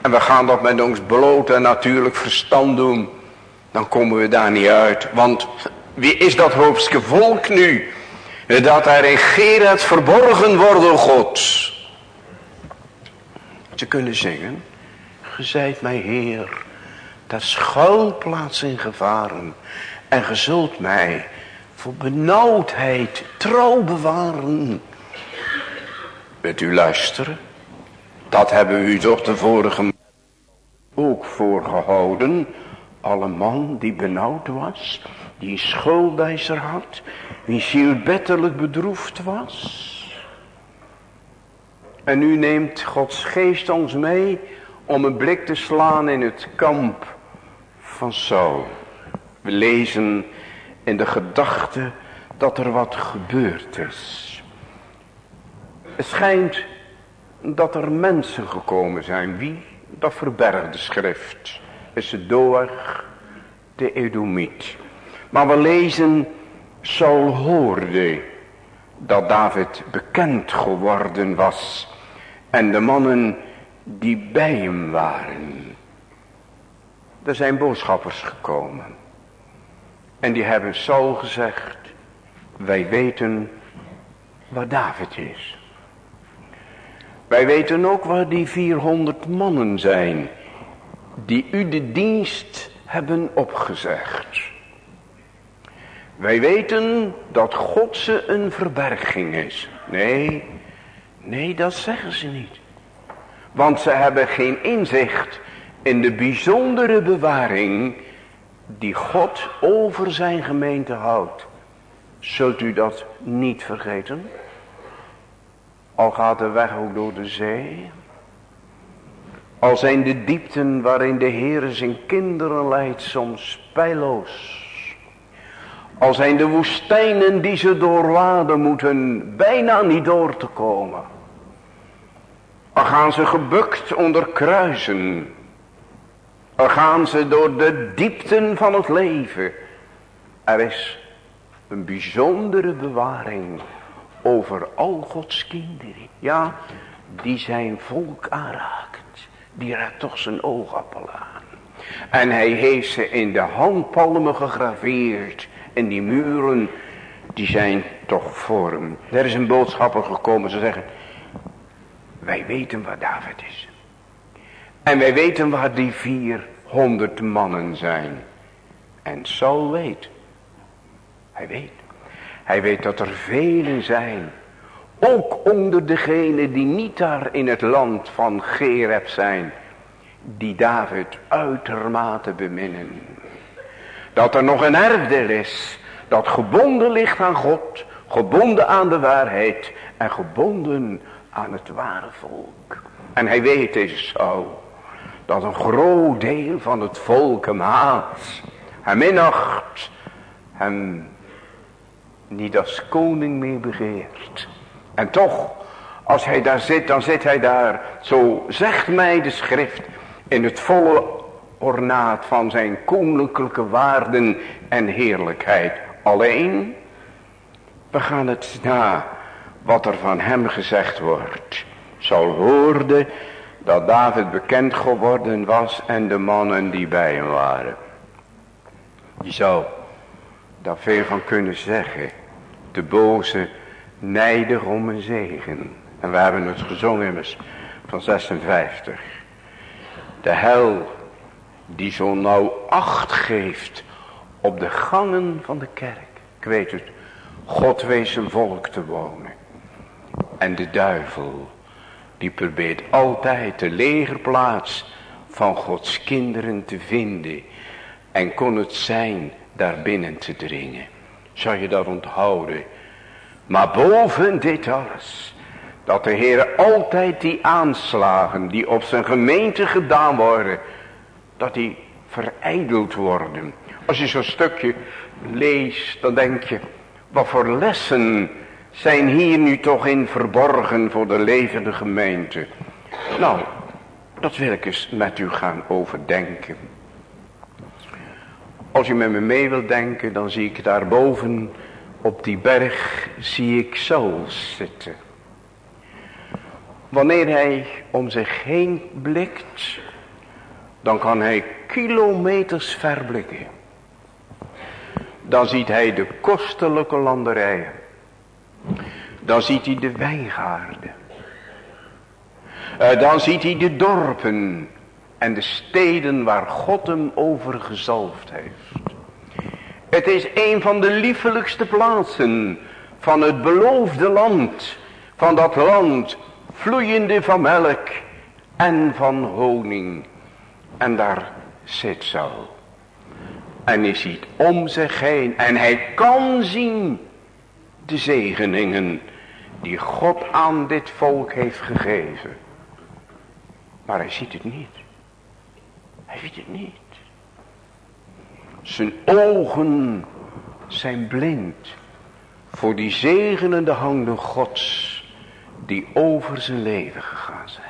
Speaker 2: en we gaan dat met ons bloot en natuurlijk verstand doen, dan komen we daar niet uit. Want wie is dat hoofdske volk nu? Dat in Gerard verborgen wordt door God. Ze kunnen zingen. Gezijt mij Heer, daar schuilplaats in gevaren. En gezult mij benauwdheid trouw bewaren. Wilt u luisteren? Dat hebben u toch de vorige ook voorgehouden. Alle man die benauwd was, die schuldeiser had, wie zielbettelijk bedroefd was. En nu neemt Gods geest ons mee om een blik te slaan in het kamp van Saul. We lezen in de gedachte dat er wat gebeurd is. Het schijnt dat er mensen gekomen zijn. Wie? Dat verbergt de schrift. Is het door de Edomiet. Maar we lezen, Saul hoorde dat David bekend geworden was. En de mannen die bij hem waren. Er zijn boodschappers gekomen. En die hebben Saul gezegd. Wij weten waar David is. Wij weten ook waar die 400 mannen zijn. Die u de dienst hebben opgezegd. Wij weten dat God ze een verberging is. Nee, nee dat zeggen ze niet. Want ze hebben geen inzicht in de bijzondere bewaring die God over zijn gemeente houdt. Zult u dat niet vergeten? Al gaat de weg ook door de zee. Al zijn de diepten waarin de Heer zijn kinderen leidt soms pijloos. Al zijn de woestijnen die ze doorwaden moeten bijna niet door te komen. Al gaan ze gebukt onder kruisen. Gaan ze door de diepten van het leven. Er is een bijzondere bewaring over al Gods kinderen. Ja, die zijn volk aanraakt. Die raakt toch zijn oogappel aan. En hij heeft ze in de handpalmen gegraveerd. En die muren, die zijn toch voor hem. Er is een boodschapper gekomen, ze zeggen. Wij weten waar David is. En wij weten waar die vierhonderd mannen zijn. En Saul weet. Hij weet. Hij weet dat er velen zijn. Ook onder degenen die niet daar in het land van Gereb zijn. Die David uitermate beminnen. Dat er nog een erfdeel is. Dat gebonden ligt aan God. Gebonden aan de waarheid. En gebonden aan het ware volk. En hij weet deze zo. Dat een groot deel van het volk hem haat. Hem minacht. Hem niet als koning meer begeert. En toch, als hij daar zit, dan zit hij daar, zo zegt mij de schrift, in het volle ornaat van zijn koninklijke waarden en heerlijkheid. Alleen, we gaan het na wat er van hem gezegd wordt. Zal hoorde dat David bekend geworden was en de mannen die bij hem waren. Je zou daar veel van kunnen zeggen. De boze nijdig om een zegen. En we hebben het gezongen immers van 56. De hel Die zo nauw acht geeft op de gangen van de kerk. Ik weet het. God wees een volk te wonen. En de duivel. Die probeert altijd de legerplaats van Gods kinderen te vinden. En kon het zijn daar binnen te dringen. Zou je dat onthouden. Maar boven dit alles. Dat de Heer altijd die aanslagen die op zijn gemeente gedaan worden. Dat die verijdeld worden. Als je zo'n stukje leest dan denk je. Wat voor lessen zijn hier nu toch in verborgen voor de levende gemeente. Nou, dat wil ik eens met u gaan overdenken. Als u met me mee wilt denken, dan zie ik daarboven op die berg, zie ik Saul zitten. Wanneer hij om zich heen blikt, dan kan hij kilometers ver blikken. Dan ziet hij de kostelijke landerijen. Dan ziet hij de wijngaarden. Uh, dan ziet hij de dorpen en de steden waar God hem over gezalfd heeft. Het is een van de liefelijkste plaatsen van het beloofde land. Van dat land vloeiende van melk en van honing. En daar zit Saul. En hij ziet om zich heen en hij kan zien de zegeningen die God aan dit volk heeft gegeven. Maar hij ziet het niet. Hij ziet het niet. Zijn ogen zijn blind voor die zegenende handen gods die over zijn leven gegaan zijn.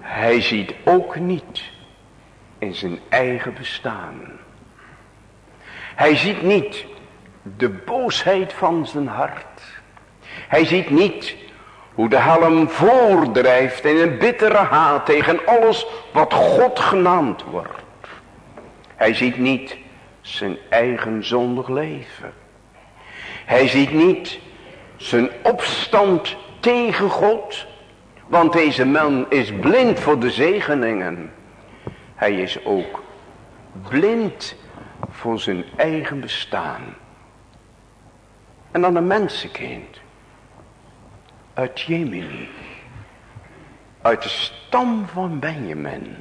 Speaker 2: Hij ziet ook niet in zijn eigen bestaan. Hij ziet niet de boosheid van zijn hart. Hij ziet niet hoe de helm voordrijft in een bittere haat tegen alles wat God genaamd wordt. Hij ziet niet zijn eigen zondig leven. Hij ziet niet zijn opstand tegen God. Want deze man is blind voor de zegeningen. Hij is ook blind voor zijn eigen bestaan. En dan een mensenkind. Uit Jemini. Uit de stam van Benjamin.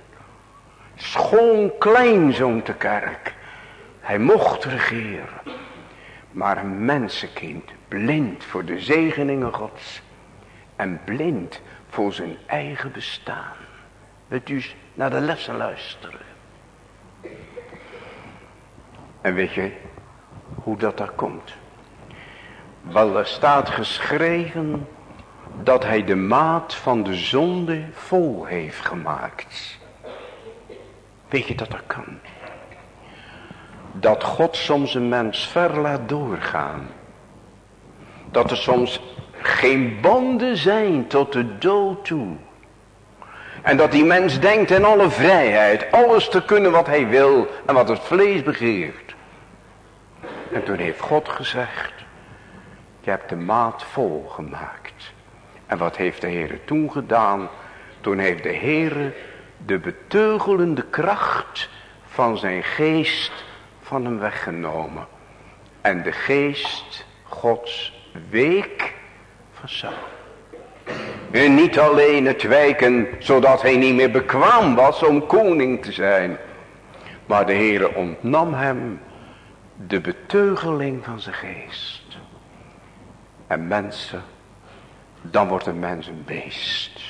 Speaker 2: Schoon kleinzoon te kerk. Hij mocht regeren. Maar een mensenkind. Blind voor de zegeningen gods. En blind voor zijn eigen bestaan. Wilt u naar de lessen luisteren. En weet je hoe dat daar komt? Wel, er staat geschreven dat hij de maat van de zonde vol heeft gemaakt. Weet je dat dat kan? Dat God soms een mens ver laat doorgaan. Dat er soms geen banden zijn tot de dood toe. En dat die mens denkt in alle vrijheid alles te kunnen wat hij wil en wat het vlees begeert. En toen heeft God gezegd, je hebt de maat vol gemaakt. En wat heeft de Heer toen gedaan? Toen heeft de Heer de beteugelende kracht van zijn geest van hem weggenomen. En de geest Gods week van Saul. En niet alleen het wijken zodat hij niet meer bekwaam was om koning te zijn. Maar de Heere ontnam hem de beteugeling van zijn geest. En mensen, dan wordt een mens een beest.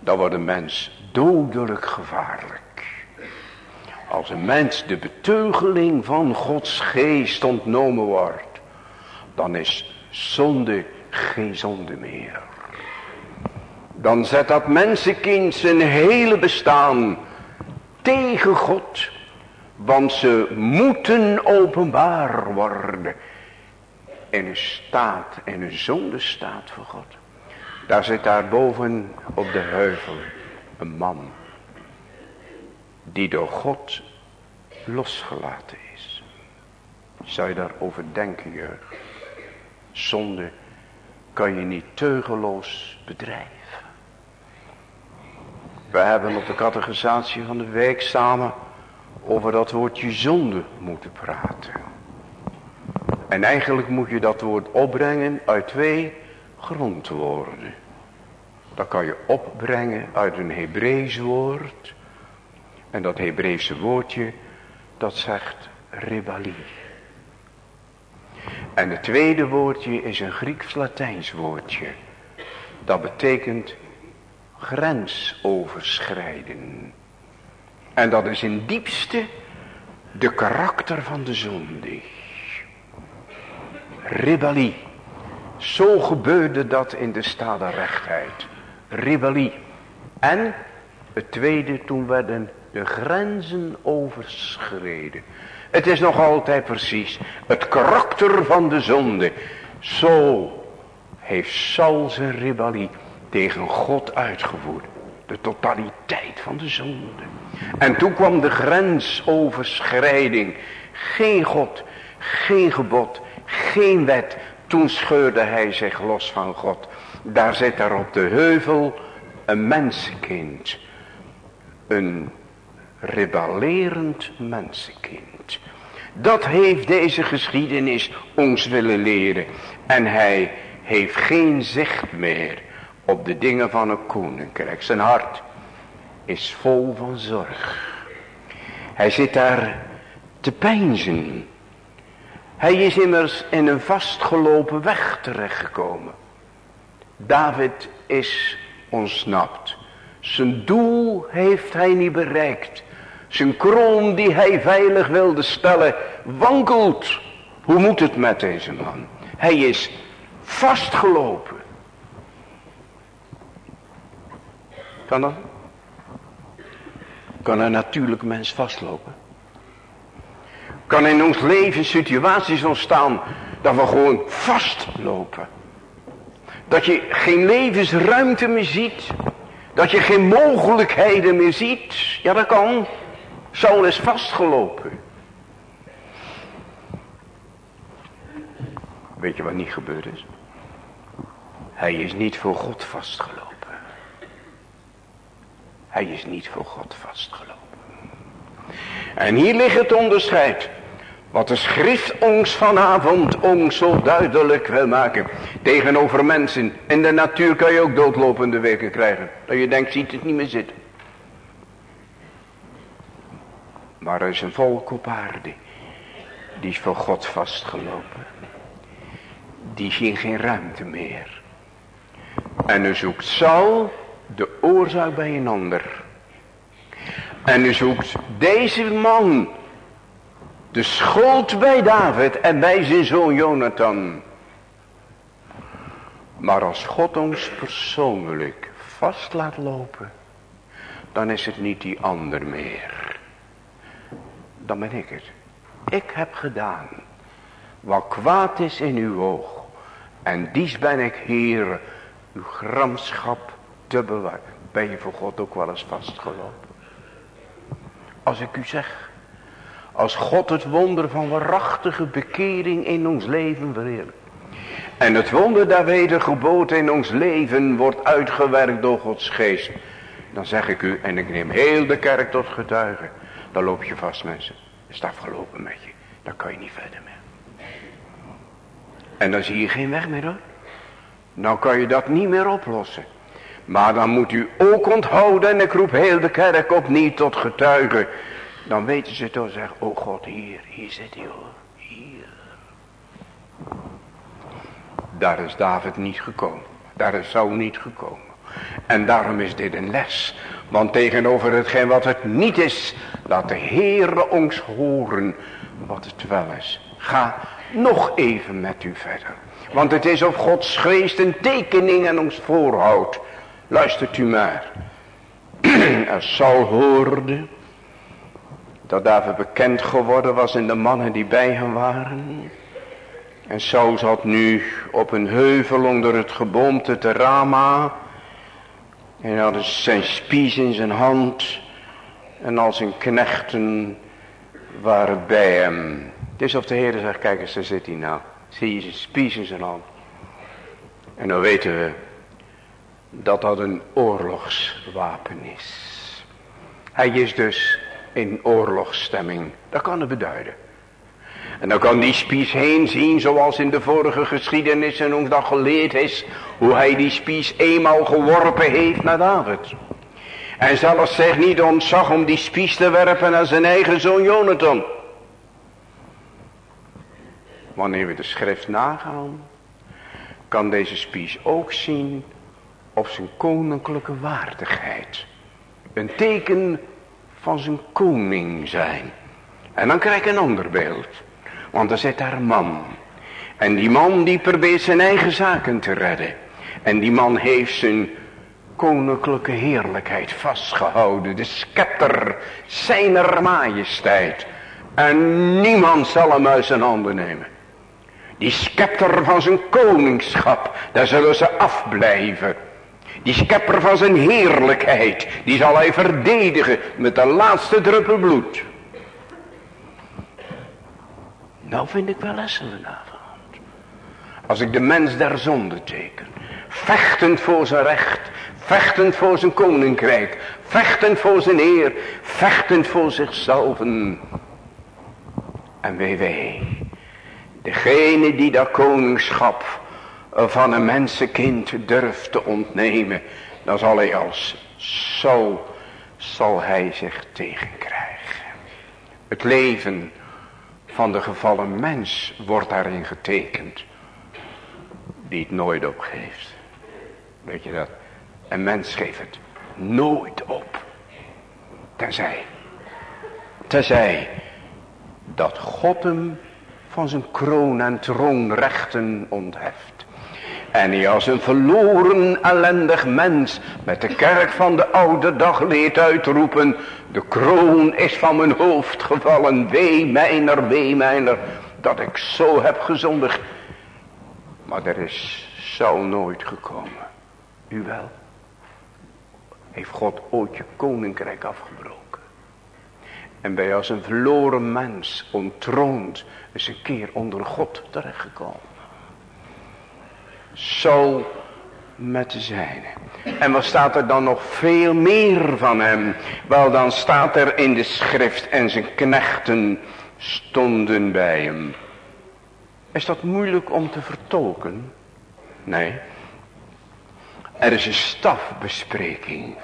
Speaker 2: Dan wordt een mens dodelijk gevaarlijk. Als een mens de beteugeling van Gods geest ontnomen wordt. Dan is zonde geen zonde meer. Dan zet dat mensenkind zijn hele bestaan tegen God. Want ze moeten openbaar worden. In een staat, in een zonde staat voor God. Daar zit daar boven op de heuvel een man. Die door God losgelaten is. Zou je daarover denken jeugd? Zonde kan je niet teugeloos bedrijven. We hebben op de categorisatie van de week samen over dat woordje zonde moeten praten. En eigenlijk moet je dat woord opbrengen uit twee grondwoorden. Dat kan je opbrengen uit een Hebreeuws woord. En dat Hebreeuwse woordje, dat zegt rebellie. En het tweede woordje is een Grieks-Latijns woordje. Dat betekent grens overschrijden. En dat is in diepste de karakter van de zonde. Rebellie. Zo gebeurde dat in de stade rechtheid. Rebellie. En het tweede, toen werden de grenzen overschreden. Het is nog altijd precies het karakter van de zonde. Zo heeft Saul zijn rebellie tegen God uitgevoerd. De totaliteit van de zonde. En toen kwam de grensoverschrijding. Geen God, geen gebod, geen wet. Toen scheurde hij zich los van God. Daar zit daar op de heuvel een mensenkind. Een rebellerend mensenkind. Dat heeft deze geschiedenis ons willen leren. En hij heeft geen zicht meer op de dingen van een koninkrijk. Zijn hart is vol van zorg. Hij zit daar te peinzen. Hij is immers in een vastgelopen weg terechtgekomen. David is ontsnapt. Zijn doel heeft hij niet bereikt. Zijn kroon die hij veilig wilde stellen wankelt. Hoe moet het met deze man? Hij is vastgelopen. Kan dat? Kan een natuurlijk mens vastlopen? Kan in ons leven situaties ontstaan dat we gewoon vastlopen? Dat je geen levensruimte meer ziet. Dat je geen mogelijkheden meer ziet. Ja dat kan. Saul is vastgelopen. Weet je wat niet gebeurd is? Hij is niet voor God vastgelopen. Hij is niet voor God vastgelopen. En hier ligt het onderscheid. Wat de schrift ons vanavond ons zo duidelijk wil maken. Tegenover mensen. In de natuur kan je ook doodlopende weken krijgen. Dat je denkt, ziet het niet meer zitten. Maar er is een volk op aarde. Die is voor God vastgelopen. Die zien geen ruimte meer. En u zoekt Saul de oorzaak bij een ander. En u zoekt deze man de schuld bij David en bij zijn zoon Jonathan. Maar als God ons persoonlijk vast laat lopen, dan is het niet die ander meer. Dan ben ik het. Ik heb gedaan wat kwaad is in uw oog. En dies ben ik, Heer, uw gramschap te bewaren. Ben je voor God ook wel eens vastgelopen? Als ik u zeg, als God het wonder van waarachtige bekering in ons leven verheerlijkt. En het wonder der wedergeboorte in ons leven wordt uitgewerkt door Gods geest. Dan zeg ik u, en ik neem heel de kerk tot getuige. Dan loop je vast mensen. Is het afgelopen met je. Dan kan je niet verder meer. En dan zie je geen weg meer hoor. Nou kan je dat niet meer oplossen. Maar dan moet u ook onthouden, en ik roep heel de kerk op niet tot getuigen. Dan weten ze toch zeggen, oh God, hier, hier zit hij hoor, hier. Daar is David niet gekomen. Daar is Saul niet gekomen. En daarom is dit een les. Want tegenover hetgeen wat het niet is, laat de Heere ons horen wat het wel is. Ga nog even met u verder. Want het is op Gods geest een tekening en ons voorhoudt. Luistert u maar. Als Saul hoorde dat David bekend geworden was in de mannen die bij hem waren. En Saul zat nu op een heuvel onder het geboomte te Rama. En had zijn spies in zijn hand. En al zijn knechten waren bij hem. Het is of de Heer zegt, kijk eens, daar zit hij nou. Zie je zijn spies in zijn hand. En dan weten we dat dat een oorlogswapen is. Hij is dus in oorlogsstemming. Dat kan het beduiden. En dan kan die spies heen zien zoals in de vorige geschiedenissen ons dat geleerd is. Hoe hij die spies eenmaal geworpen heeft naar David. En zelfs zich niet ontzag om die spies te werpen naar zijn eigen zoon Jonathan. Wanneer we de schrift nagaan, kan deze spies ook zien op zijn koninklijke waardigheid. Een teken van zijn koning zijn. En dan krijg ik een ander beeld. Want er zit daar een man. En die man die probeert zijn eigen zaken te redden. En die man heeft zijn koninklijke heerlijkheid vastgehouden. De scepter zijner majesteit. En niemand zal hem uit zijn handen nemen. Die scepter van zijn koningschap, daar zullen ze afblijven. Die schepper van zijn heerlijkheid, die zal hij verdedigen met de laatste druppel bloed. Nou vind ik wel lessen vanavond. Als ik de mens der zonde teken. Vechtend voor zijn recht. Vechtend voor zijn koninkrijk. Vechtend voor zijn eer. Vechtend voor zichzelf. En wee wee. Degene die dat koningschap van een mensenkind durft te ontnemen. Dan zal hij als zo zal hij zich tegenkrijgen. Het leven van de gevallen mens wordt daarin getekend. Die het nooit opgeeft. Weet je dat? Een mens geeft het nooit op. Tenzij. Tenzij. Dat God hem van zijn kroon en troonrechten ontheft. En hij als een verloren ellendig mens met de kerk van de oude dag leert uitroepen. De kroon is van mijn hoofd gevallen. Wee mijner, wee mijner. Dat ik zo heb gezondigd. Maar er is zo nooit gekomen. U wel. Heeft God ooit je koninkrijk afgebroken. En ben je als een verloren mens ontroond. Is een keer onder God terechtgekomen. Zo met de zijne. En wat staat er dan nog veel meer van hem? Wel dan staat er in de schrift en zijn knechten stonden bij hem. Is dat moeilijk om te vertolken? Nee. Er is een stafbespreking.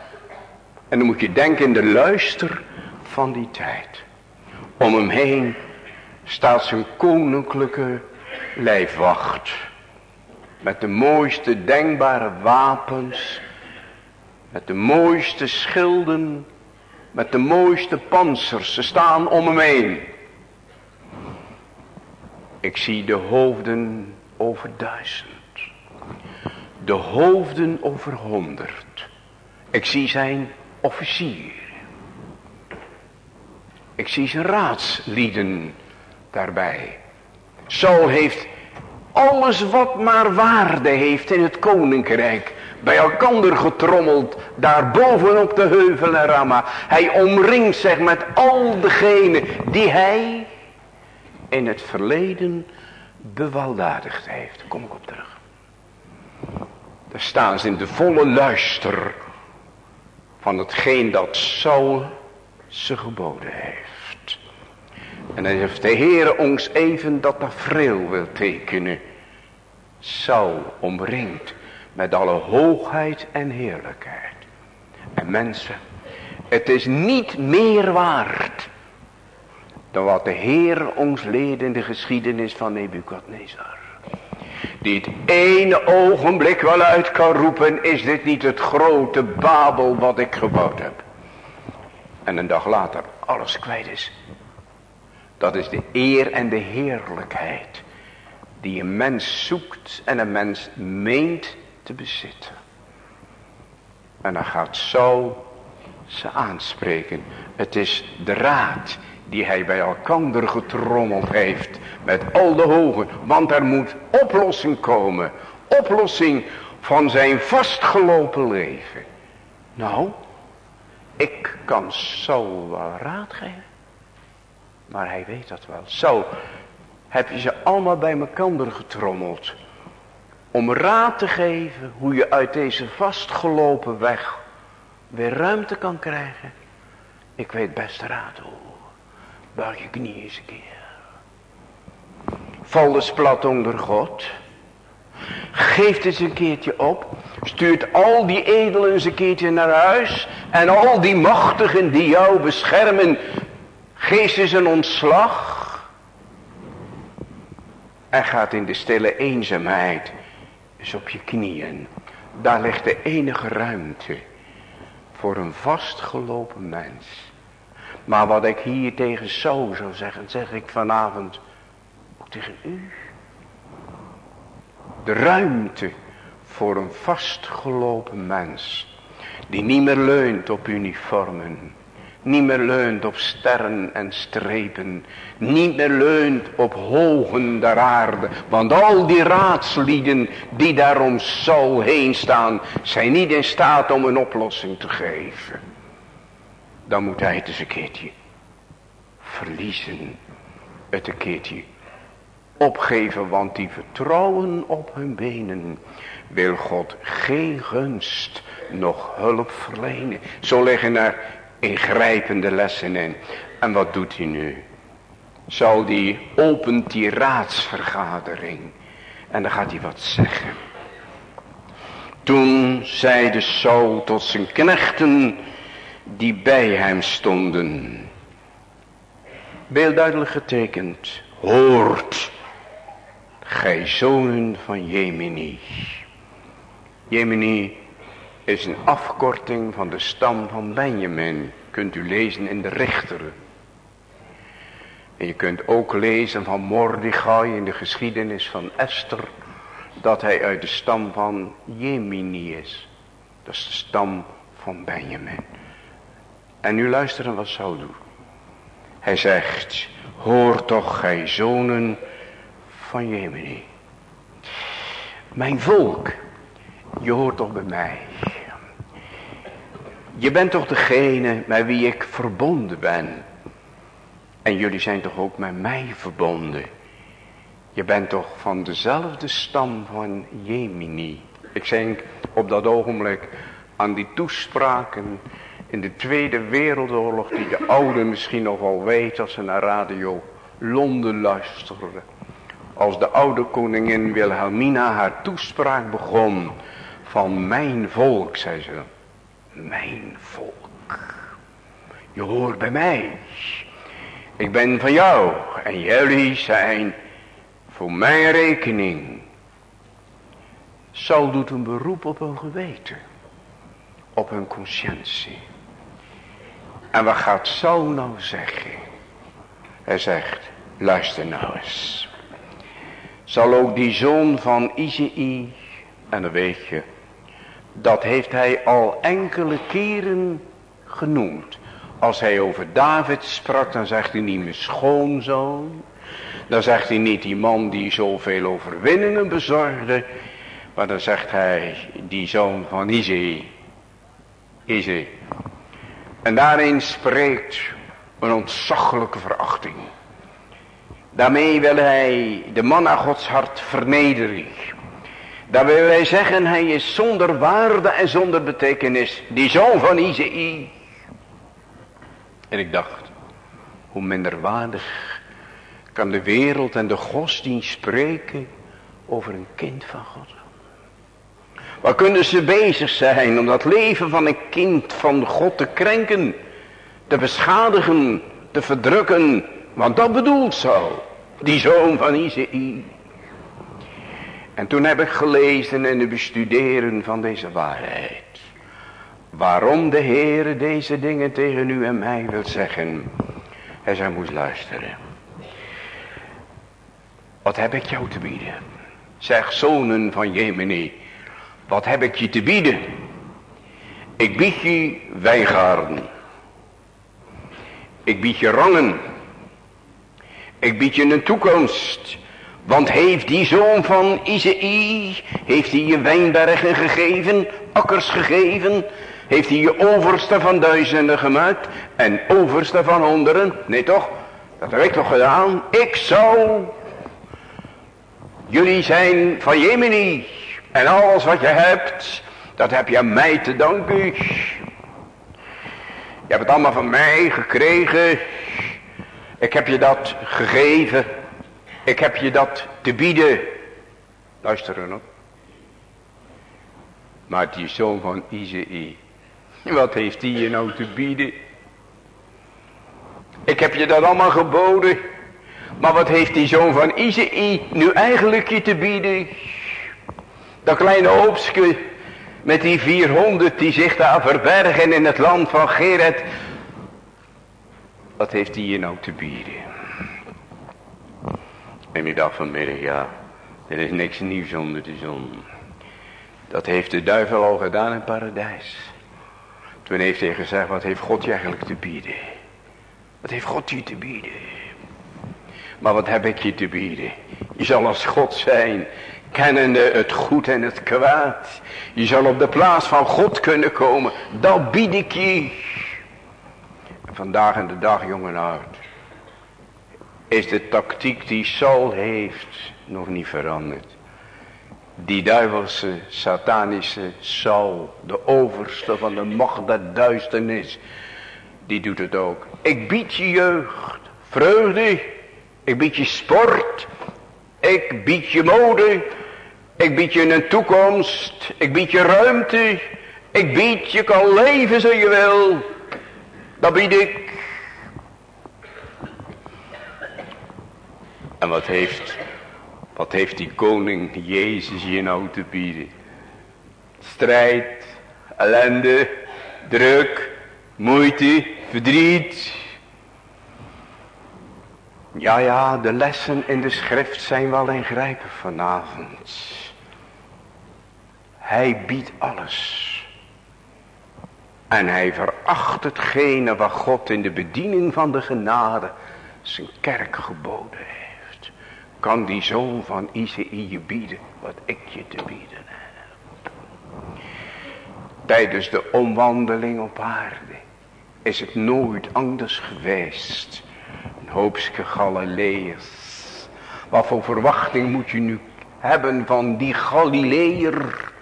Speaker 2: En dan moet je denken in de luister van die tijd. Om hem heen staat zijn koninklijke lijfwacht. Met de mooiste denkbare wapens. Met de mooiste schilden. Met de mooiste panzers. Ze staan om hem heen. Ik zie de hoofden over duizend. De hoofden over honderd. Ik zie zijn officier. Ik zie zijn raadslieden daarbij. Saul heeft alles wat maar waarde heeft in het koninkrijk. Bij elkander getrommeld. Daar bovenop de heuvel en Rama. Hij omringt zich met al degenen die hij in het verleden bewaldadigd heeft. Kom ik op terug. Daar staan ze in de volle luister van hetgeen dat Saul ze geboden heeft. En dan heeft de Heer ons even dat tafereel wil tekenen. Saul omringd met alle hoogheid en heerlijkheid. En mensen, het is niet meer waard dan wat de Heer ons leert in de geschiedenis van Nebukadnezar. Die het ene ogenblik wel uit kan roepen, is dit niet het grote Babel wat ik gebouwd heb. En een dag later alles kwijt is. Dat is de eer en de heerlijkheid die een mens zoekt en een mens meent te bezitten. En dan gaat zo ze aanspreken. Het is de raad die hij bij elkander getrommeld heeft. Met al de hogen. Want er moet oplossing komen. Oplossing van zijn vastgelopen leven. Nou, ik kan zo wel raad geven. Maar hij weet dat wel. Zo heb je ze allemaal bij elkaar getrommeld. Om raad te geven hoe je uit deze vastgelopen weg weer ruimte kan krijgen. Ik weet best raad hoor. Buig je knie eens een keer. Val eens plat onder God. Geeft eens een keertje op. Stuurt al die edelen eens een keertje naar huis. En al die machtigen die jou beschermen. Geef eens een ontslag. En gaat in de stille eenzaamheid. eens op je knieën. Daar ligt de enige ruimte. Voor een vastgelopen mens. Maar wat ik hier tegen zo zou zeggen, zeg ik vanavond ook tegen u. De ruimte voor een vastgelopen mens. Die niet meer leunt op uniformen. Niet meer leunt op sterren en strepen. Niet meer leunt op hogen der aarde. Want al die raadslieden die daarom zo heen staan. Zijn niet in staat om een oplossing te geven. Dan moet hij het eens een keertje verliezen. Het een keertje opgeven. Want die vertrouwen op hun benen. Wil God geen gunst nog hulp verlenen. Zo liggen er ingrijpende lessen in. En wat doet hij nu? Zal die opent die raadsvergadering. En dan gaat hij wat zeggen. Toen zeide Saul tot zijn knechten die bij hem stonden. Beeldduidelijk getekend. Hoort gij zonen van Jemini. Jemini is een afkorting van de stam van Benjamin. Kunt u lezen in de richteren. En je kunt ook lezen van Mordechai in de geschiedenis van Esther. Dat hij uit de stam van Jemini is. Dat is de stam van Benjamin. En nu luisteren wat Saul doet. Hij zegt, hoor toch gij zonen van Jemini. Mijn volk, je hoort toch bij mij. Je bent toch degene met wie ik verbonden ben. En jullie zijn toch ook met mij verbonden. Je bent toch van dezelfde stam van Jemini. Ik denk op dat ogenblik aan die toespraken in de Tweede Wereldoorlog. Die de ouden misschien nog wel weten als ze naar radio Londen luisteren. Als de oude koningin Wilhelmina haar toespraak begon. Van mijn volk, zei ze mijn volk. Je hoort bij mij. Ik ben van jou en jullie zijn voor mijn rekening. Saul doet een beroep op hun geweten. Op hun conscientie. En wat gaat Saul nou zeggen? Hij zegt, luister nou eens. Zal ook die zoon van Izei, en dan weet je, dat heeft hij al enkele keren genoemd. Als hij over David sprak, dan zegt hij niet mijn schoonzoon. Dan zegt hij niet die man die zoveel overwinningen bezorgde. Maar dan zegt hij die zoon van Izee. Izee. En daarin spreekt een ontzaglijke verachting. Daarmee wil hij de man naar Gods hart vernederen. Dat wil wij zeggen, hij is zonder waarde en zonder betekenis. Die zoon van Izei. En ik dacht, hoe minder waardig kan de wereld en de godsdienst spreken over een kind van God. Waar kunnen ze bezig zijn om dat leven van een kind van God te krenken, te beschadigen, te verdrukken. Want dat bedoelt zo, die zoon van Izei. En toen heb ik gelezen en het bestuderen van deze waarheid. Waarom de Heere deze dingen tegen u en mij wil zeggen. Hij zei moest luisteren. Wat heb ik jou te bieden? Zeg zonen van Jemeni. Wat heb ik je te bieden? Ik bied je wijngaarden. Ik bied je rangen. Ik bied je een toekomst. Want heeft die zoon van Izei, heeft hij je wijnbergen gegeven, akkers gegeven, heeft hij je overste van duizenden gemaakt en overste van honderden? Nee toch? Dat heb ik toch gedaan? Ik zou. Jullie zijn van Jemeni. En alles wat je hebt, dat heb je mij te danken. Je hebt het allemaal van mij gekregen. Ik heb je dat gegeven. Ik heb je dat te bieden. Luister op. Maar die zoon van Izei. Wat heeft die je nou te bieden? Ik heb je dat allemaal geboden. Maar wat heeft die zoon van Izei nu eigenlijk je te bieden? Dat kleine hoopsje met die 400 die zich daar verbergen in het land van Geret. Wat heeft die je nou te bieden? En dag vanmiddag, ja, er is niks nieuws onder de zon. Dat heeft de duivel al gedaan in paradijs. Toen heeft hij gezegd, wat heeft God je eigenlijk te bieden? Wat heeft God je te bieden? Maar wat heb ik je te bieden? Je zal als God zijn, kennende het goed en het kwaad. Je zal op de plaats van God kunnen komen. Dat bied ik je. En vandaag en de dag, jongen oud, is de tactiek die Saul heeft nog niet veranderd. Die duivelse, satanische Saul, de overste van de macht der duisternis, die doet het ook. Ik bied je jeugd, vreugde, ik bied je sport, ik bied je mode, ik bied je een toekomst, ik bied je ruimte, ik bied je kan leven zo je wil, dat bied ik. En wat heeft wat heeft die koning Jezus je nou te bieden? Strijd, ellende, druk, moeite, verdriet. Ja, ja, de lessen in de schrift zijn wel ingrijpend vanavond. Hij biedt alles. En hij veracht hetgene wat God in de bediening van de genade zijn kerk geboden kan die zoon van Isaïe je bieden wat ik je te bieden heb. Tijdens de omwandeling op aarde is het nooit anders geweest. Een hoopske Galileërs. Wat voor verwachting moet je nu hebben van die Galileër?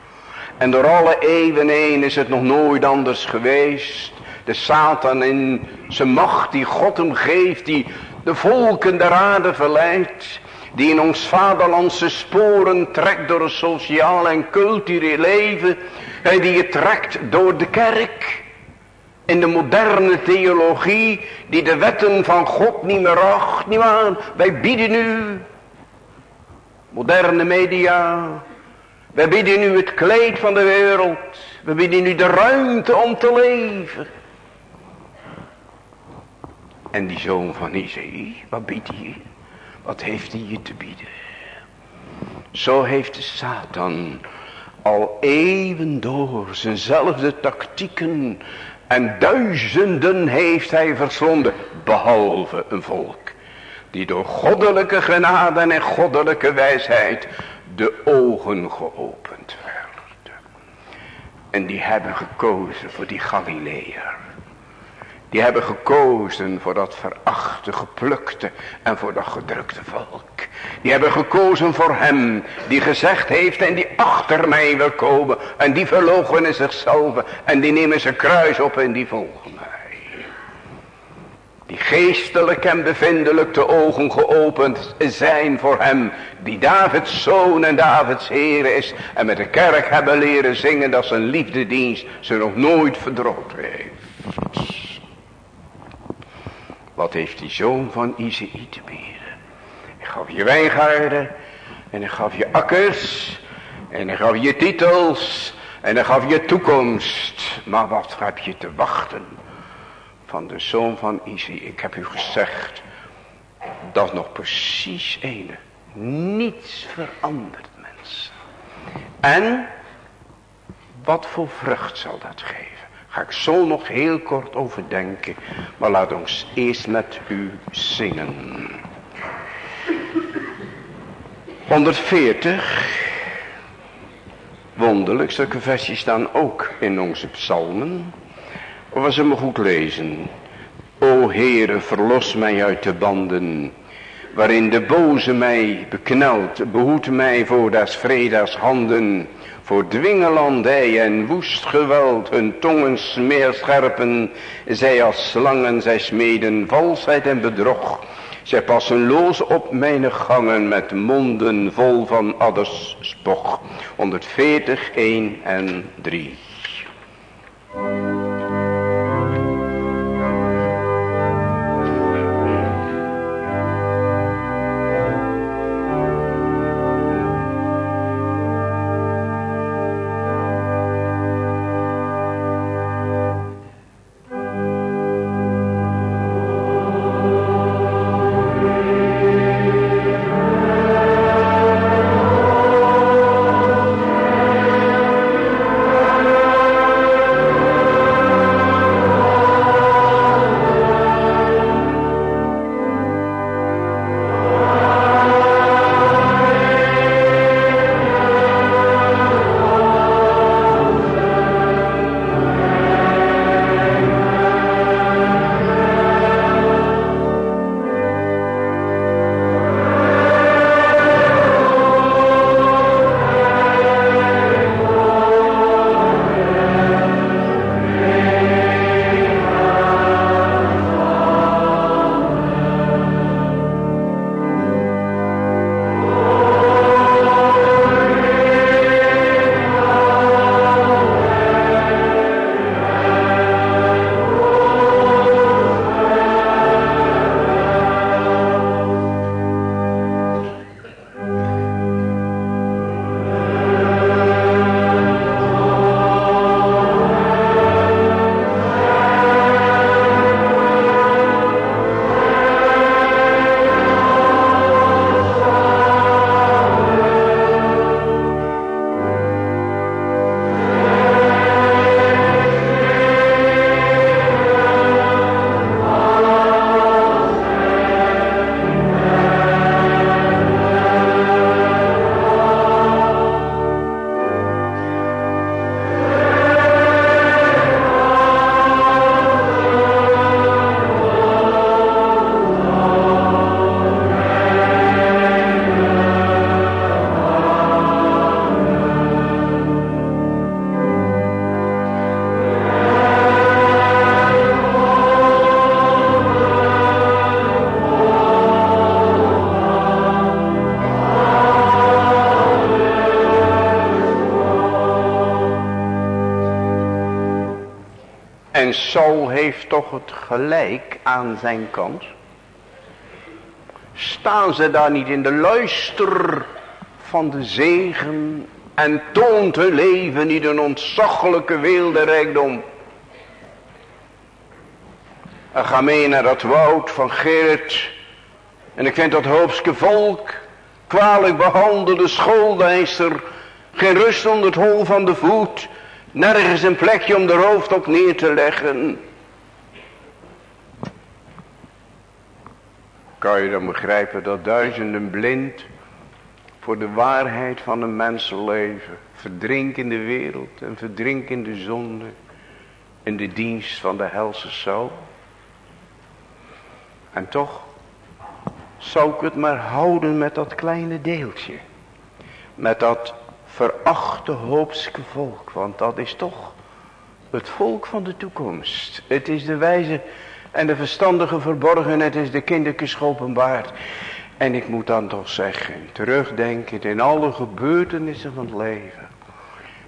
Speaker 2: En door alle eeuwen heen is het nog nooit anders geweest. De Satan in zijn macht die God hem geeft, die de volken der aarde verleidt die in ons vaderlandse sporen trekt door het sociaal en cultureel leven. En die je trekt door de kerk. In de moderne theologie die de wetten van God niet meer acht. Niet waar. Wij bieden nu moderne media. Wij bieden nu het kleed van de wereld. We bieden nu de ruimte om te leven. En die zoon van Isaïe, wat biedt hij? Wat heeft hij je te bieden? Zo heeft de Satan al eeuwen door zijnzelfde tactieken en duizenden heeft hij verslonden. Behalve een volk die door goddelijke genade en goddelijke wijsheid de ogen geopend werden. En die hebben gekozen voor die Galileër. Die hebben gekozen voor dat verachte, geplukte en voor dat gedrukte volk. Die hebben gekozen voor hem die gezegd heeft en die achter mij wil komen. En die verloochenen zichzelf en die nemen zijn kruis op en die volgen mij. Die geestelijk en bevindelijk de ogen geopend zijn voor hem. Die Davids zoon en Davids Heer is. En met de kerk hebben leren zingen dat zijn liefdedienst ze nog nooit verdroogd heeft. Wat heeft die zoon van Isaïe te bieden? Ik gaf je wijngaarden. En ik gaf je akkers. En ik gaf je titels. En ik gaf je toekomst. Maar wat heb je te wachten? Van de zoon van Isaïe. Ik heb u gezegd. Dat nog precies ene. Niets verandert mensen. En. Wat voor vrucht zal dat geven? Ga ik zo nog heel kort overdenken. Maar laat ons eerst met u zingen. 140. Wonderlijk, zulke versies staan ook in onze psalmen. We zullen goed lezen. O Heere, verlos mij uit de banden waarin de boze mij beknelt, behoed mij voor des vredas handen, voor dwingelandij en woest geweld, hun tongen smeerscherpen, zij als slangen, zij smeden valsheid en bedrog. Zij passen los op mijn gangen met monden vol van adders spog. 140, 1 en 3. Heeft toch het gelijk aan zijn kant. Staan ze daar niet in de luister van de zegen en toont hun leven niet een ontzaglijke wilde rijkdom. En ga mee naar dat woud van Gerrit. En ik vind dat hoopske volk kwalijk behandelde schooldeister. Geen rust onder het hol van de voet. Nergens een plekje om de hoofd op neer te leggen. Kan je dan begrijpen dat duizenden blind voor de waarheid van een mensenleven verdrinken in de wereld en verdrinken in de zonde in de dienst van de helse zo. En toch zou ik het maar houden met dat kleine deeltje. Met dat verachte hoopske volk. Want dat is toch het volk van de toekomst. Het is de wijze en de verstandige verborgen. Het is de kindertjes openbaard. En ik moet dan toch zeggen, terugdenken in alle gebeurtenissen van het leven.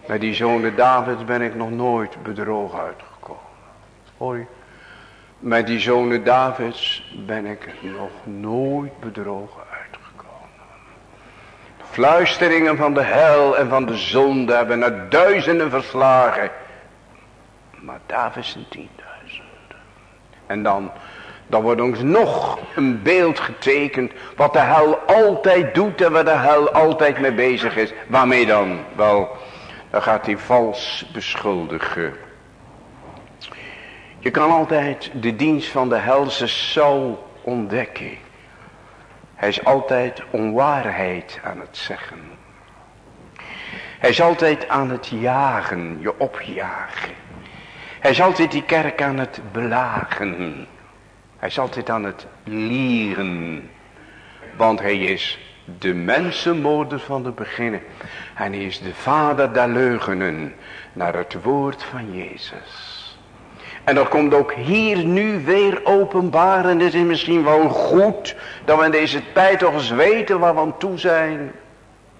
Speaker 2: Met die zonen Davids ben ik nog nooit bedrogen uitgekomen. Hoi. Met die zonen Davids ben ik nog nooit bedrogen Fluisteringen van de hel en van de zonde hebben naar duizenden verslagen. Maar David zijn tienduizend. En dan, dan wordt ons nog een beeld getekend. Wat de hel altijd doet en waar de hel altijd mee bezig is. Waarmee dan? Wel, dan gaat hij vals beschuldigen. Je kan altijd de dienst van de helse zo ontdekken. Hij is altijd onwaarheid aan het zeggen. Hij is altijd aan het jagen, je opjagen. Hij is altijd die kerk aan het belagen. Hij is altijd aan het lieren. Want hij is de mensenmoorder van de beginnen. En hij is de vader der leugenen naar het woord van Jezus. En dat komt ook hier nu weer openbaar. En het is misschien wel goed dat we in deze tijd toch eens weten waar we aan toe zijn.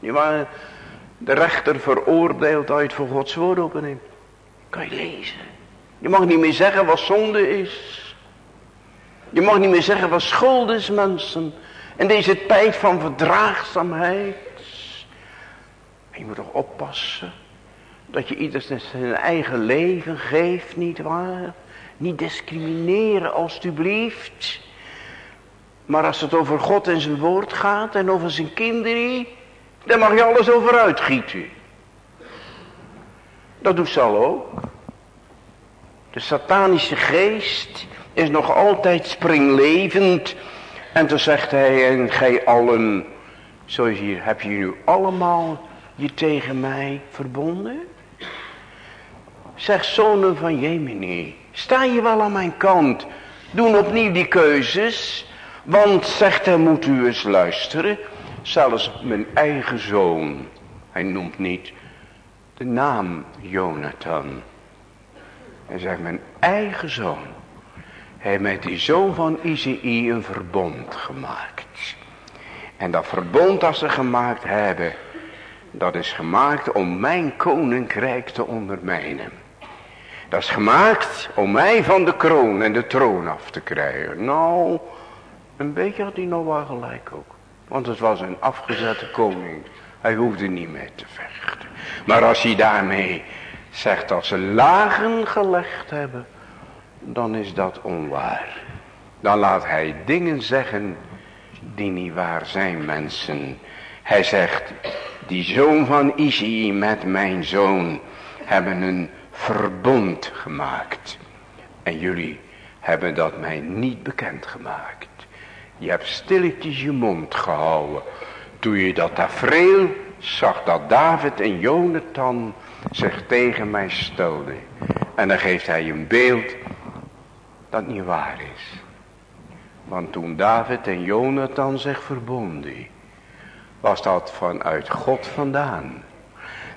Speaker 2: Ja, de rechter veroordeelt uit voor Gods woord opening. Kan je lezen. Je mag niet meer zeggen wat zonde is. Je mag niet meer zeggen wat schuld is mensen. In deze tijd van verdraagzaamheid. En je moet toch oppassen. Dat je ieder zijn eigen leven geeft, niet waar? Niet discrimineren alstublieft. Maar als het over God en zijn woord gaat en over zijn kinderen. Dan mag je alles over uitgieten. Dat doet Sal ook. De satanische geest is nog altijd springlevend. En toen zegt hij, en gij allen, zo is hier, heb je nu allemaal je tegen mij verbonden? Zeg zonen van Jemini, sta je wel aan mijn kant? Doen opnieuw die keuzes. Want, zegt hij, moet u eens luisteren. Zelfs mijn eigen zoon. Hij noemt niet de naam Jonathan. Hij zegt mijn eigen zoon. Hij met die zoon van Izei een verbond gemaakt. En dat verbond dat ze gemaakt hebben. Dat is gemaakt om mijn koninkrijk te ondermijnen. Dat is gemaakt om mij van de kroon en de troon af te krijgen. Nou, een beetje had hij nog wel gelijk ook. Want het was een afgezette koning. Hij hoefde niet meer te vechten. Maar als hij daarmee zegt dat ze lagen gelegd hebben. Dan is dat onwaar. Dan laat hij dingen zeggen die niet waar zijn mensen. Hij zegt, die zoon van Isi met mijn zoon hebben een verbond gemaakt. En jullie hebben dat mij niet bekend gemaakt. Je hebt stilletjes je mond gehouden. Toen je dat tafereel zag dat David en Jonathan zich tegen mij stelden. En dan geeft hij een beeld dat niet waar is. Want toen David en Jonathan zich verbonden, was dat vanuit God vandaan.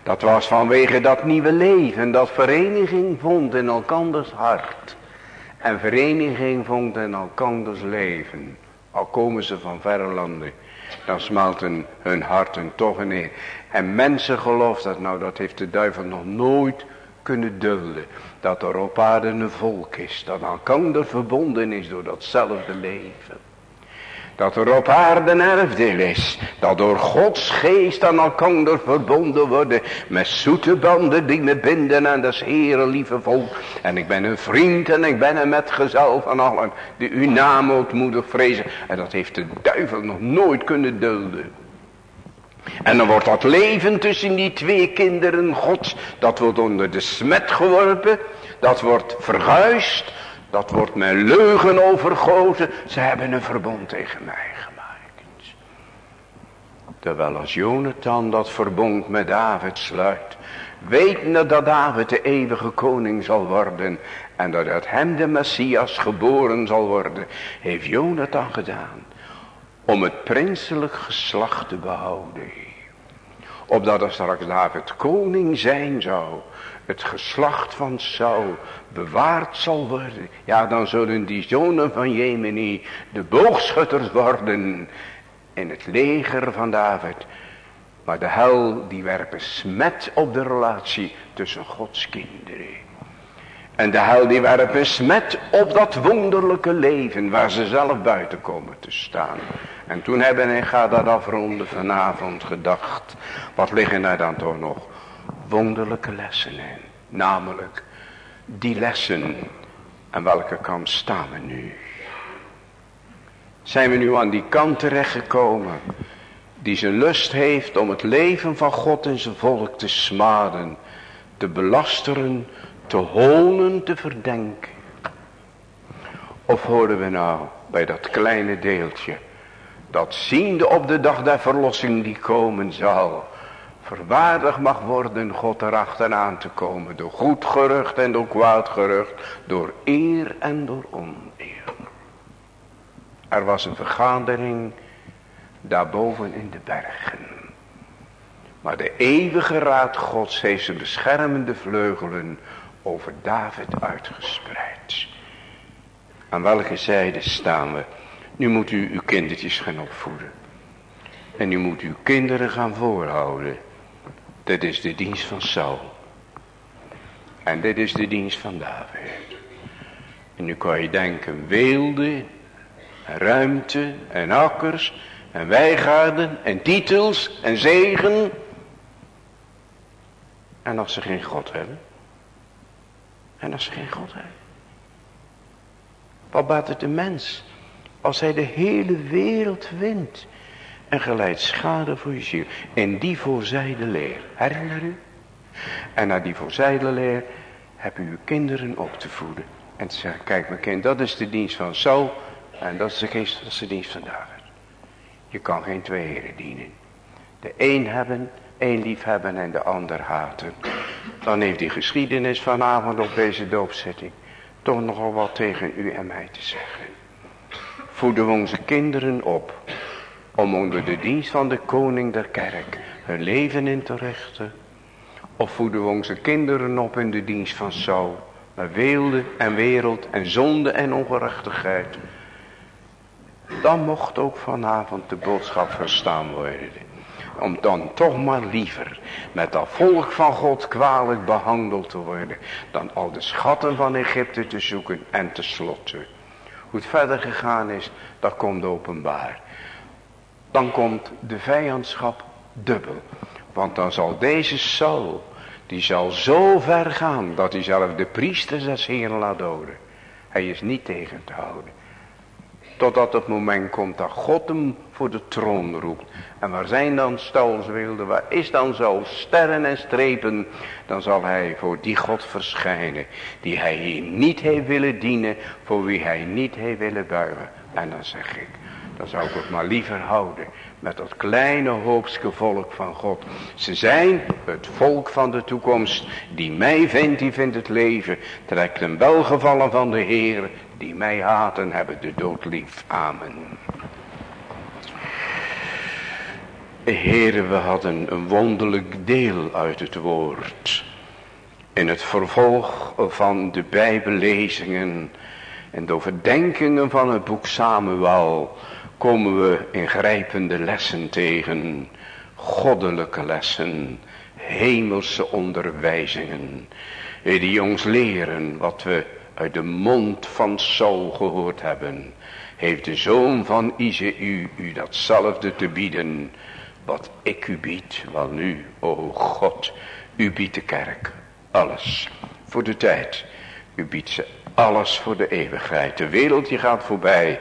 Speaker 2: Dat was vanwege dat nieuwe leven, dat vereniging vond in elkanders hart. En vereniging vond in elkanders leven. Al komen ze van verre landen, dan smelten hun harten toch neer. En mensen gelooft dat nou, dat heeft de duivel nog nooit kunnen dulden. Dat er op aarde een volk is, dat aan elkaar verbonden is door datzelfde leven. Dat er op aarde een erfdeel is. Dat door Gods geest aan elkaar verbonden worden. Met zoete banden die me binden aan dat Heere lieve volk. En ik ben een vriend en ik ben een metgezel van allen. Die uw naam ootmoedig vrezen. En dat heeft de duivel nog nooit kunnen dulden. En dan wordt dat leven tussen die twee kinderen gods. Dat wordt onder de smet geworpen. Dat wordt verguist. Dat wordt met leugen overgoten. Ze hebben een verbond tegen mij gemaakt. Terwijl als Jonathan dat verbond met David sluit. Wetende dat David de eeuwige koning zal worden. En dat uit hem de Messias geboren zal worden. Heeft Jonathan gedaan. Om het prinselijk geslacht te behouden. Opdat er straks David koning zijn zou het geslacht van Saul bewaard zal worden. Ja, dan zullen die zonen van Jemeni de boogschutters worden in het leger van David. Maar de hel die werpen smet op de relatie tussen Gods kinderen. En de hel die smet op dat wonderlijke leven waar ze zelf buiten komen te staan. En toen hebben en ga dat afronden vanavond gedacht. Wat liggen er dan toch nog? wonderlijke lessen in. Namelijk die lessen. Aan welke kant staan we nu? Zijn we nu aan die kant terechtgekomen. Die zijn lust heeft om het leven van God en zijn volk te smaden. Te belasteren, te honen, te verdenken. Of horen we nou bij dat kleine deeltje. Dat ziende op de dag der verlossing die komen zal verwaardigd mag worden God erachteraan te komen. Door goed gerucht en door kwaad gerucht. Door eer en door oneer. Er was een vergadering daarboven in de bergen. Maar de eeuwige raad gods heeft zijn beschermende vleugelen over David uitgespreid. Aan welke zijde staan we? Nu moet u uw kindertjes gaan opvoeden. En nu moet uw kinderen gaan voorhouden. Dat is de dienst van Saul. En dit is de dienst van David. En nu kan je denken, weelde, ruimte en akkers en wijgaarden en titels en zegen. En als ze geen God hebben. En als ze geen God hebben. Wat baat het de mens als hij de hele wereld wint en geleidt schade voor je ziel. In die voorzijde leer, herinner u? En naar die voorzijde leer heb u uw kinderen op te voeden. En te zeggen, kijk mijn kind, dat is de dienst van Saul en dat is de geest, dat is de dienst van David. Je kan geen twee heren dienen. De een hebben, één lief hebben en de ander haten. Dan heeft die geschiedenis vanavond op deze doopzetting toch nogal wat tegen u en mij te zeggen. Voeden we onze kinderen op om onder de dienst van de koning der kerk hun leven in te richten. Of voeden we onze kinderen op in de dienst van Saul, met weelde en wereld en zonde en ongerechtigheid. Dan mocht ook vanavond de boodschap verstaan worden. Om dan toch maar liever met dat volk van God kwalijk behandeld te worden. Dan al de schatten van Egypte te zoeken en te slotten. Hoe het verder gegaan is, dat komt openbaar. Dan komt de vijandschap dubbel. Want dan zal deze Saul, die zal zo ver gaan dat hij zelf de priesters des Heeren laat doden. Hij is niet tegen te houden. Totdat het moment komt dat God hem voor de troon roept. En waar zijn dan stalswilden, waar is dan zo sterren en strepen. Dan zal hij voor die God verschijnen. Die hij hier niet heeft willen dienen. Voor wie hij niet heeft willen buigen. En dan zeg ik. Dan zou ik het maar liever houden met dat kleine hoopske volk van God. Ze zijn het volk van de toekomst. Die mij vindt, die vindt het leven. Trekt een welgevallen van de Heer. Die mij haten, hebben de dood lief. Amen. Heere, we hadden een wonderlijk deel uit het woord. In het vervolg van de bijbellezingen en de overdenkingen van het boek Samuel komen we ingrijpende lessen tegen. Goddelijke lessen, hemelse onderwijzingen. Die ons leren wat we uit de mond van Saul gehoord hebben. Heeft de zoon van Izeu u datzelfde te bieden. Wat ik u bied, wel nu, o God, u biedt de kerk. Alles voor de tijd. U biedt ze alles voor de eeuwigheid. De wereld die gaat voorbij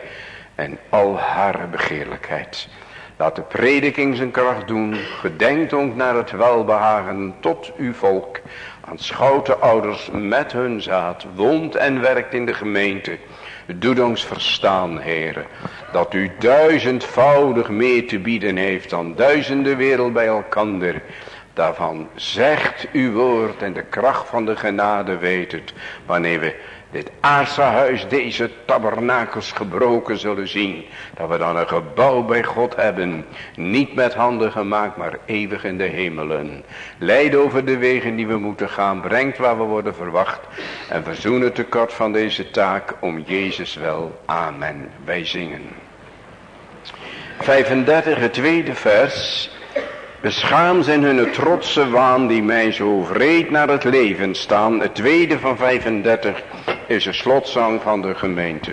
Speaker 2: en al haar begeerlijkheid. Laat de prediking zijn kracht doen. Gedenkt ons naar het welbehagen tot uw volk. Aanschouwt de ouders met hun zaad. Woont en werkt in de gemeente. Doe ons verstaan, heren. Dat u duizendvoudig meer te bieden heeft dan duizenden wereld bij elkander. Daarvan zegt uw woord en de kracht van de genade weet het. Wanneer we dit aardse huis, deze tabernakels gebroken zullen zien. Dat we dan een gebouw bij God hebben. Niet met handen gemaakt, maar eeuwig in de hemelen. Leid over de wegen die we moeten gaan. Brengt waar we worden verwacht. En verzoen het tekort van deze taak om Jezus wel. Amen. Wij zingen. 35, het tweede vers. Beschaam zijn hun trotse waan die mij zo vreed naar het leven staan. Het tweede van 35 is een slotzang van de gemeente.